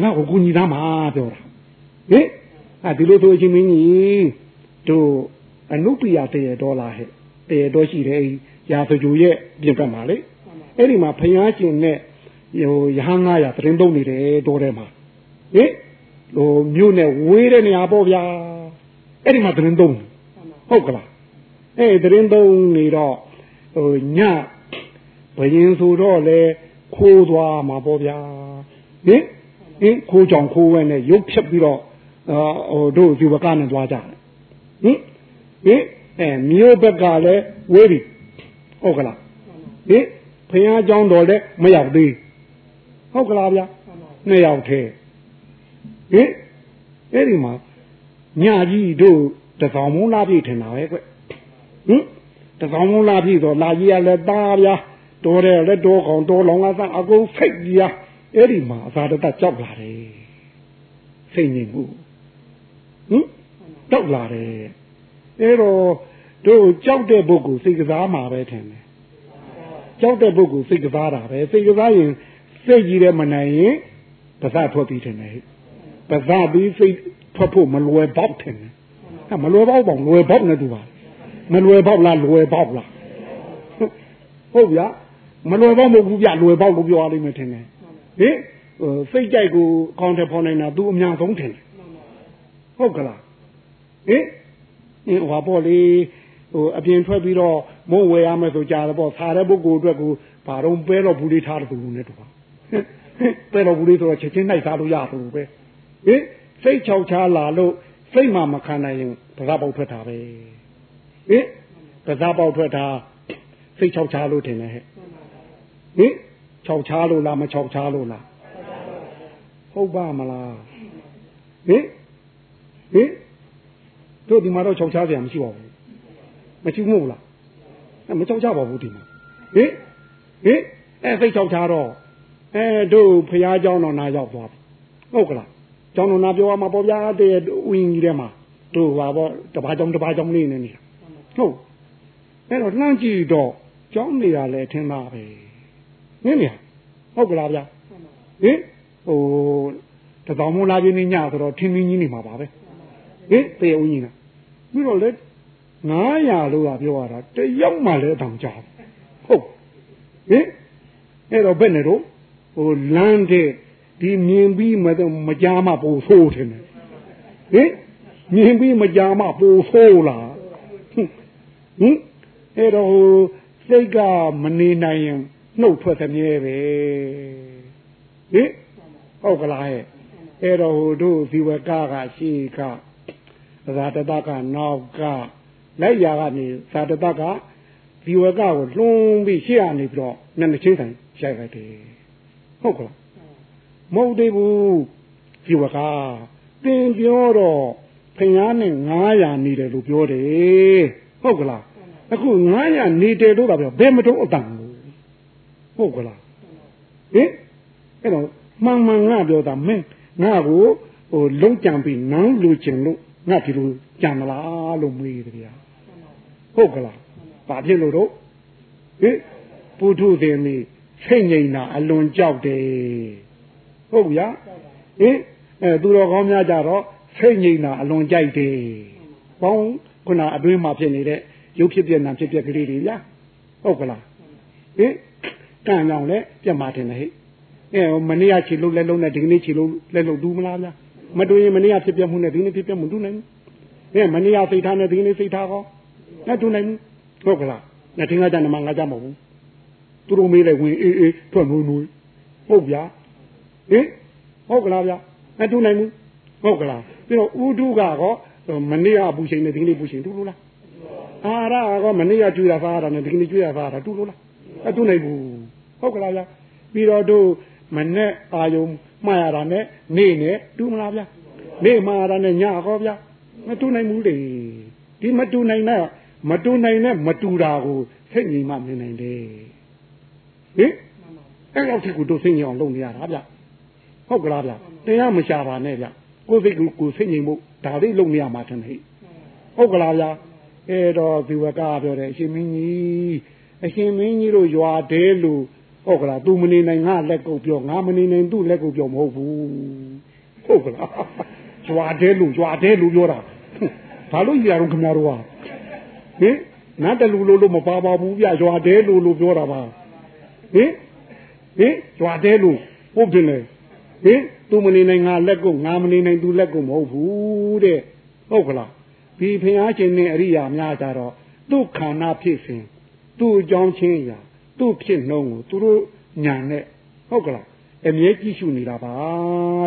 ငါ့ကိုကူညီသားမှာပြောတာဟင်အဲဒီလိုဆိုချင်းမင်းကြီးတို့အနုပိယတရေဒေါ်လာဟဲ့တရေဒေါ်ရှိတယ်ရာဇဂျူရဲ့ပြင်ပမှာလေအဲ့ဒီမှာဖျားရှင်နဲ့ဟိုရဟန်း900သတင်းသုံးနေတယ်တော်ထဲမှာဟင်ဟိုမြို့နဲ့ဝေးတဲ့နေရာပေါ့ဗျာအဲ့ဒီမှာသတင်းသုံးဟုတ်ကလားအဲ့သတင်းသုံးနေတော့ဟိုညဘယင်ဆိုတော့လေခိုးသွားမှာပေါ့ဗျာဟင် ဟင်ခိုးကြောင်ခိုးဝဲနဲ့ရုပ်ဖြတ်ပြီးတော့ဟိုတို့ဒီဘကနဲ့သွားကြတယ်ဟင်ဟင်အဲမြို့ဘက်ကလည်းဝေးပြီဟုတ်ကလားဟင်ဖခင်အကြောင်းတော်လည်းမရောက်သေးဟုတ်ကလားဗျာနှစ်ယောက်သေးဟင်အဲ့ဒီမှာညကြီးတို့တကောင်မုန်းလာပြီထင်တာပဲကွဟင်တကောင်မုန်းလာပြီဆိုလာကြီးရလဲသားဗျာတော်တယ်လဲတော်ကောင်တော်လောင်ကစားအကုန်ဖိတ်ကြီး အဲ့ဒီမှာအသာတတကြောက်လာတယ်စိတ်ငြိမ်မှုဟင်တောက်လာတယ်အဲ့တော့တို့ကြောက်တဲ့ပုဂ္ဂိုလ်စိတ်ကစားမှာပဲထင်တယ်ကြောက်တဲ့ပုဂ္ဂိုလ်စိတ်ကစားတာပဲစိတ်ကစားရင်စိတ်ကြီးတယ်မနိုင်ရင်ပါဇက်ထွက်ပြီးထင်တယ်ပါဇက်ပြီးစိတ်ထွက်ဖို့မလွယ်ပေါက်ထင်တယ်အဲမလွယ်ပေါက်ပေါ့လွယ်ပေါက်နဲ့တူပါမလွယ်ပေါက်လားလွယ်ပေါက်လားဟုတ်ဗျာမလွယ်ပေါက်မဟုတ်ဘူးဗျလွယ်ပေါက်ကိုပြောရလိမ့်မယ်ထင်တယ် ဟင်စိတ်ကြိုက်ကိုအကောင့်ထဲပေါ်နေတာ तू အများဆုံးထင်တယ်ဟုတ်ကလားဟင်ဟင်ဟောပေါ့လေဟိုအပြင်ထွက်ပြီးတော့မုံဝယ်ရမယ်ဆိုကြတယ်ပေါ့စားတဲ့ပုဂ္ဂိုလ်အတွက်ကိုဘာတော့ပဲတော့ဘူးလေးထားတယ်သူနဲ့တူပါပဲတော့ဘူးလေးဆိုတော့ချက်ချင်းနိုင်စားလို့ရတယ်လို့ပဲဟင်စိတ်ချောက်ချားလာလို့စိတ်မှမခံနိုင်ရင်ပဇာပေါက်ထွက်တာပဲဟင်ပဇာပေါက်ထွက်တာစိတ်ချောက်ချားလို့ထင်တယ်ဟဲ့ဟင် ချောက်ချားလို့လားမချောက်ချားလို့လားဟုတ်ပါမလားဟင်ဟင်တို့ဒီမှာတော့ချောက်ချားစရာမရှိပါဘူးမရှိဘူးမဟုတ်လားမချောက်ချပါဘူးဒီမှာဟင်ဟင်အဲစိတ်ချောက်ချတော့အဲတို့ဖရာเจ้าတော်နာရောက်သွားပြီဟုတ်ကလားเจ้าတော်နာပြောရမှာပေါ့ဗျာတဲ့ဝင်းကြီးထဲမှာတို့ဟာပေါ့တပါးကြောင်တပါးကြောင်လေးနေနေတာဟုတ်အဲ့တော့လှမ်းကြည့်တော့ကြောင်းနေတာလည်းထင်ပါပဲ နင်းနေဟုတ်ကလားဗျာဟင်ဟိုတသောင်းမလာပြင်းညဆိုတော့ထင်းထင်းကြီးနေမှာပါပဲဟင်တေဦးကြီးလားပြီးတော့လေ900လို့ကပြောရတာတယောက်မှလည်းအတောင်ကြားဟုတ်ဟင်အဲ့တော့ဘယ်နဲ့တော့ဟိုလမ်းတဲ့ဒီမြင်ပြီးမမကြားမှပို့ဆိုးတယ်ဟင်မြင်ပြီးမကြားမှပို့ဆိုးလားဟင်အဲ့တော့စိတ်ကမနေနိုင်ရင် နှုတ်ထွက်သမြဲပဲဟင်ဟုတ်ကလားဟဲ့အဲ့တော့ဟိုတို့ဇီဝကကရှိကသာတတကနောက်ကလက်ရာကနေသာတတကဇီဝကကိုလွှမ်းပြီးရှေ့ကနေပြီးတော့မျက်နှာချင်းဆိုင်ရိုက်လိုက်တယ်ဟုတ်ကလားမဟုတ်သေးဘူးဇီဝကတင်ပြောတော့ဖျားနဲ့900နေတယ်လို့ပြောတယ်ဟုတ်ကလားအခု900နေတယ်လို့တော့ပြောဘယ်မတော့အတန် ဟုတ်ကလားဟင်အဲ့တော့မှန်မှန်ငါပြောတာမင်းငါကိုဟိုလုံးကြံပြီးနန်းလူချင်လို့ငါဒီလိုကြံမလားလို့မေးတယ်ဗျာဟုတ်ကလားဘာဖြစ်လို့တော့ဟင်ပုထုဇဉ်นี่စိတ်ငြိမ်တာအလွန်ကြောက်တယ်ဟုတ်ဗျာဟင်အဲသူတော်ကောင်းများကြတော့စိတ်ငြိမ်တာအလွန်ကြိုက်တယ်ဘောင်းခုနအတွင်းမှာဖြစ်နေတဲ့ရုပ်ဖြစ်ပြနာဖြစ်ပြကလေးတွေဗျာဟုတ်ကလားဟင် ကံကြောင့်လည်းပြတ်มาတယ်ဟဲ့အဲမနေ့ကခြေလုံးလက်လုံးနဲ့ဒီကနေ့ခြေလုံးလက်လုံးဒူးမလားဗျာမတူရင်မနေ့ကဖြစ်ပြမှုနဲ့ဒီနေ့ဖြစ်ပြမှုဒူးနိုင်ဘူးအဲမနေ့ကစိတ်ထားနဲ့ဒီကနေ့စိတ်ထားကောနဲ့ဒူးနိုင်ဘူးဟုတ်ကလားနဲ့ထင်ကြတယ်မှာငါကြမဟုတ်ဘူးသူတို့မေးလိုက်ဝင်အေးအေးထွက်မွေးမွေးဟုတ်ဗျာဟင်ဟုတ်ကလားဗျာနဲ့ဒူးနိုင်ဘူးဟုတ်ကလားပြီးတော့ဥဒုကတော့မနေ့ကအပူချိန်နဲ့ဒီကနေ့ပူချိန်ဒူးလို့လားအာရကမနေ့ကကျွေးတာစားတာနဲ့ဒီကနေ့ကျွေးတာစားတာဒူးလို့လားအတူနိုင်ဘူး ဟုတ်ကလားဗျာပြီးတော့တို့မနဲ့အာယုံမှားရတာနဲ့နေနဲ့တူမလားဗျာနေမှားရတာနဲ့ညဟောဗျာမတူနိုင်ဘူးလေဒီမတူနိုင်တဲ့မတူနိုင်တဲ့မတူတာကိုစိတ်ငြိမ်မှမြင်နိုင်တယ်ဟင်အဲ့လောက်ထိကိုတို့စိတ်ငြိမ်အောင်လုပ်နေရတာဗျဟုတ်ကလားဗျတရားမရှာပါနဲ့ဗျကိုယ်စိတ်ကိုကိုယ်စိတ်ငြိမ်ဖို့ဒါလေးလုပ်နေရမှာထင်တယ်ဟုတ်ကလားဗျအဲ့တော့ဒီဝကပြောတယ်အရှင်မင်းကြီးအရှင်မင်းကြီးတို့ရွာတဲလို့ ဟုတ်ကလားသူမနေနိုင်ငါလက်ကုပ်ပြောငါမနေနိုင်သူ့လက်ကုပ်ပြောမဟုတ်ဘူးဟုတ်ကလားရွာတဲလို့ရွာတဲလို့ပြောတာဘာလို့ကြီးရတော့ခင်ဗျားတို့ကဟင်နတ်တလူလို့လို့မပါပါဘူးဗျရွာတဲလို့လို့ပြောတာပါဟင်ဟင်ရွာတဲလို့ဟုတ်တယ်လေဟင်သူမနေနိုင်ငါလက်ကုပ်ငါမနေနိုင်သူလက်ကုပ်မဟုတ်ဘူးတဲ့ဟုတ်ကလားဒီဖျားရှင်နဲ့အရိယာများကြတော့သူ့ခန္ဓာဖြစ်စဉ်သူ့အကြောင်းချင်းရာ သူ့ဖြစ်နှုံးကိုသူတို့ညာနဲ့ဟုတ်ကလားအမြဲကြည့်ရှုနေတာပါ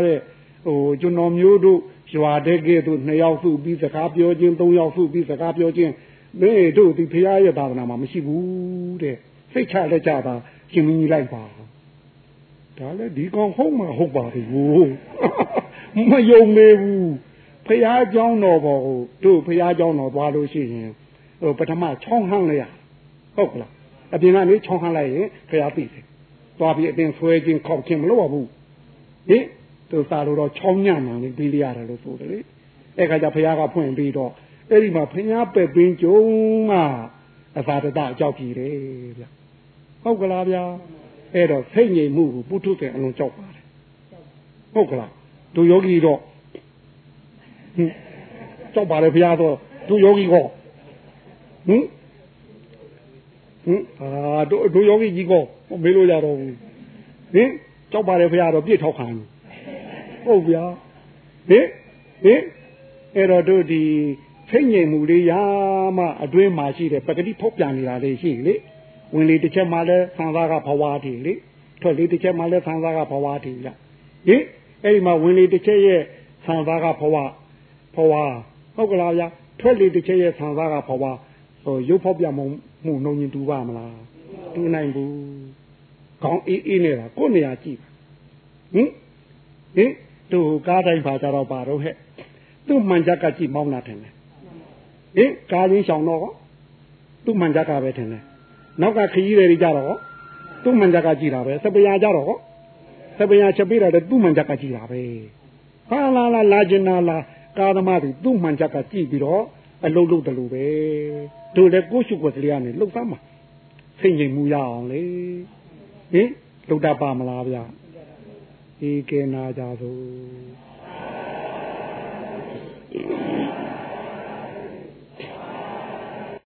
တဲ့ဟိုကျွန်တော်မျိုးတို့ရွာတဲ့ကဲတို့နှစ်ယောက်စုပြီးစကားပြောခြင်းသုံးယောက်စုပြီးစကားပြောခြင်းမင်းတို့ဒီဖရာရဲ့သာသနာမှာမရှိဘူးတဲ့စိတ်ချလက်ကြတာရှင်မင်းကြီးလိုက်ပါဒါလည်းဒီကောင်ဟုတ်မှာဟုတ်ပါဘူးမယုံနေဘူးဖရာเจ้าတော်ဘောတို့ဖရာเจ้าတော်သွားလို့ရှိရင်ဟိုပထမချောင်းဟန်းလိုက်ရဟုတ်ကလား အပြင်ကနေချောင်းဟန်းလိုက်ရင်ဖရာသိတယ်သွားပြီးအပြင်ဆွဲခြင်းခောက်ခြင်းမလုပ်ရဘူးဟင်သူစားလို့တော့ချောင်းညံ့မှန်ပြီးပြရတယ်လို့ဆိုတယ်လေအဲ့ခါကျဖရာကဖွင့်ပြီးတော့အဲ့ဒီမှာဖျားပဲ့ပင်းကျုံမှအသာတတအကြောက်ကြီးတယ်ဗျဟုတ်ကလားဗျာအဲ့တော့စိတ်ငြိမ်မှုကိုပုထုဇဉ်အလုံးကြောက်ပါတယ်ဟုတ်ကလားသူယောဂီတော့ကြောက်ပါတယ်ဘုရားတော့သူယောဂီကောဟင် ဟင်အာတို့တို့ယောဂီကြီးကောမေးလို့ရတော့ဘူးဟင်ကြောက်ပါတယ်ဘုရားတော့ပြည့်ထောက်ခံဟုတ်ဗျာဟင်ဟင်အဲ့တော့တို့ဒီဖိတ်ငြိမ်မှုလေးရမှအတွင်းမှာရှိတဲ့ပဂတိဖောက်ပြန်နေတာလေးရှိလေဝင်လေတစ်ချက်မှလည်းဆံသားကဘဝတည်လေထွက်လေတစ်ချက်မှလည်းဆံသားကဘဝတည်လားဟင်အဲ့ဒီမှာဝင်လေတစ်ချက်ရဲ့ဆံသားကဘဝဘဝဟုတ်ကလားဗျာထွက်လေတစ်ချက်ရဲ့ဆံသားကဘဝ ဟိုရုပ်ဖောက်ပြန်မှုမှုနှုံရင်တူပါမလားတူနိုင်ဘူးကောင်းအေးအေးနေတာကိုယ်နေရာကြည့်ဟင်ဟင်သူကားတိုင်းပါကြတော့ပါတော့ဟဲ့သူ့မှန်ချက်ကကြည့်မောင်းလာတယ်ဟင်ကားရင်းဆောင်တော့သူ့မှန်ချက်ကပဲထင်တယ်နောက်ကခရီးတွေကြတော့သူ့မှန်ချက်ကကြည့်တာပဲစပရာကြတော့စပရာချက်ပေးတာသူ့မှန်ချက်ကကြည့်တာပဲဟာလာလာလာကျင်နာလာကာသမားသူသူ့မှန်ချက်ကကြည့်ပြီးတော့ အလုံးလုံးတယ်လို့ပဲတို့လည်းကိုရှုကိုယ်တည်းကနေလှုပ်သားမှာစိတ်ငြိမ်မှုရအောင်လေဟင်လှုပ်တတ်ပါမလားဗျာဧကေနာကြသို့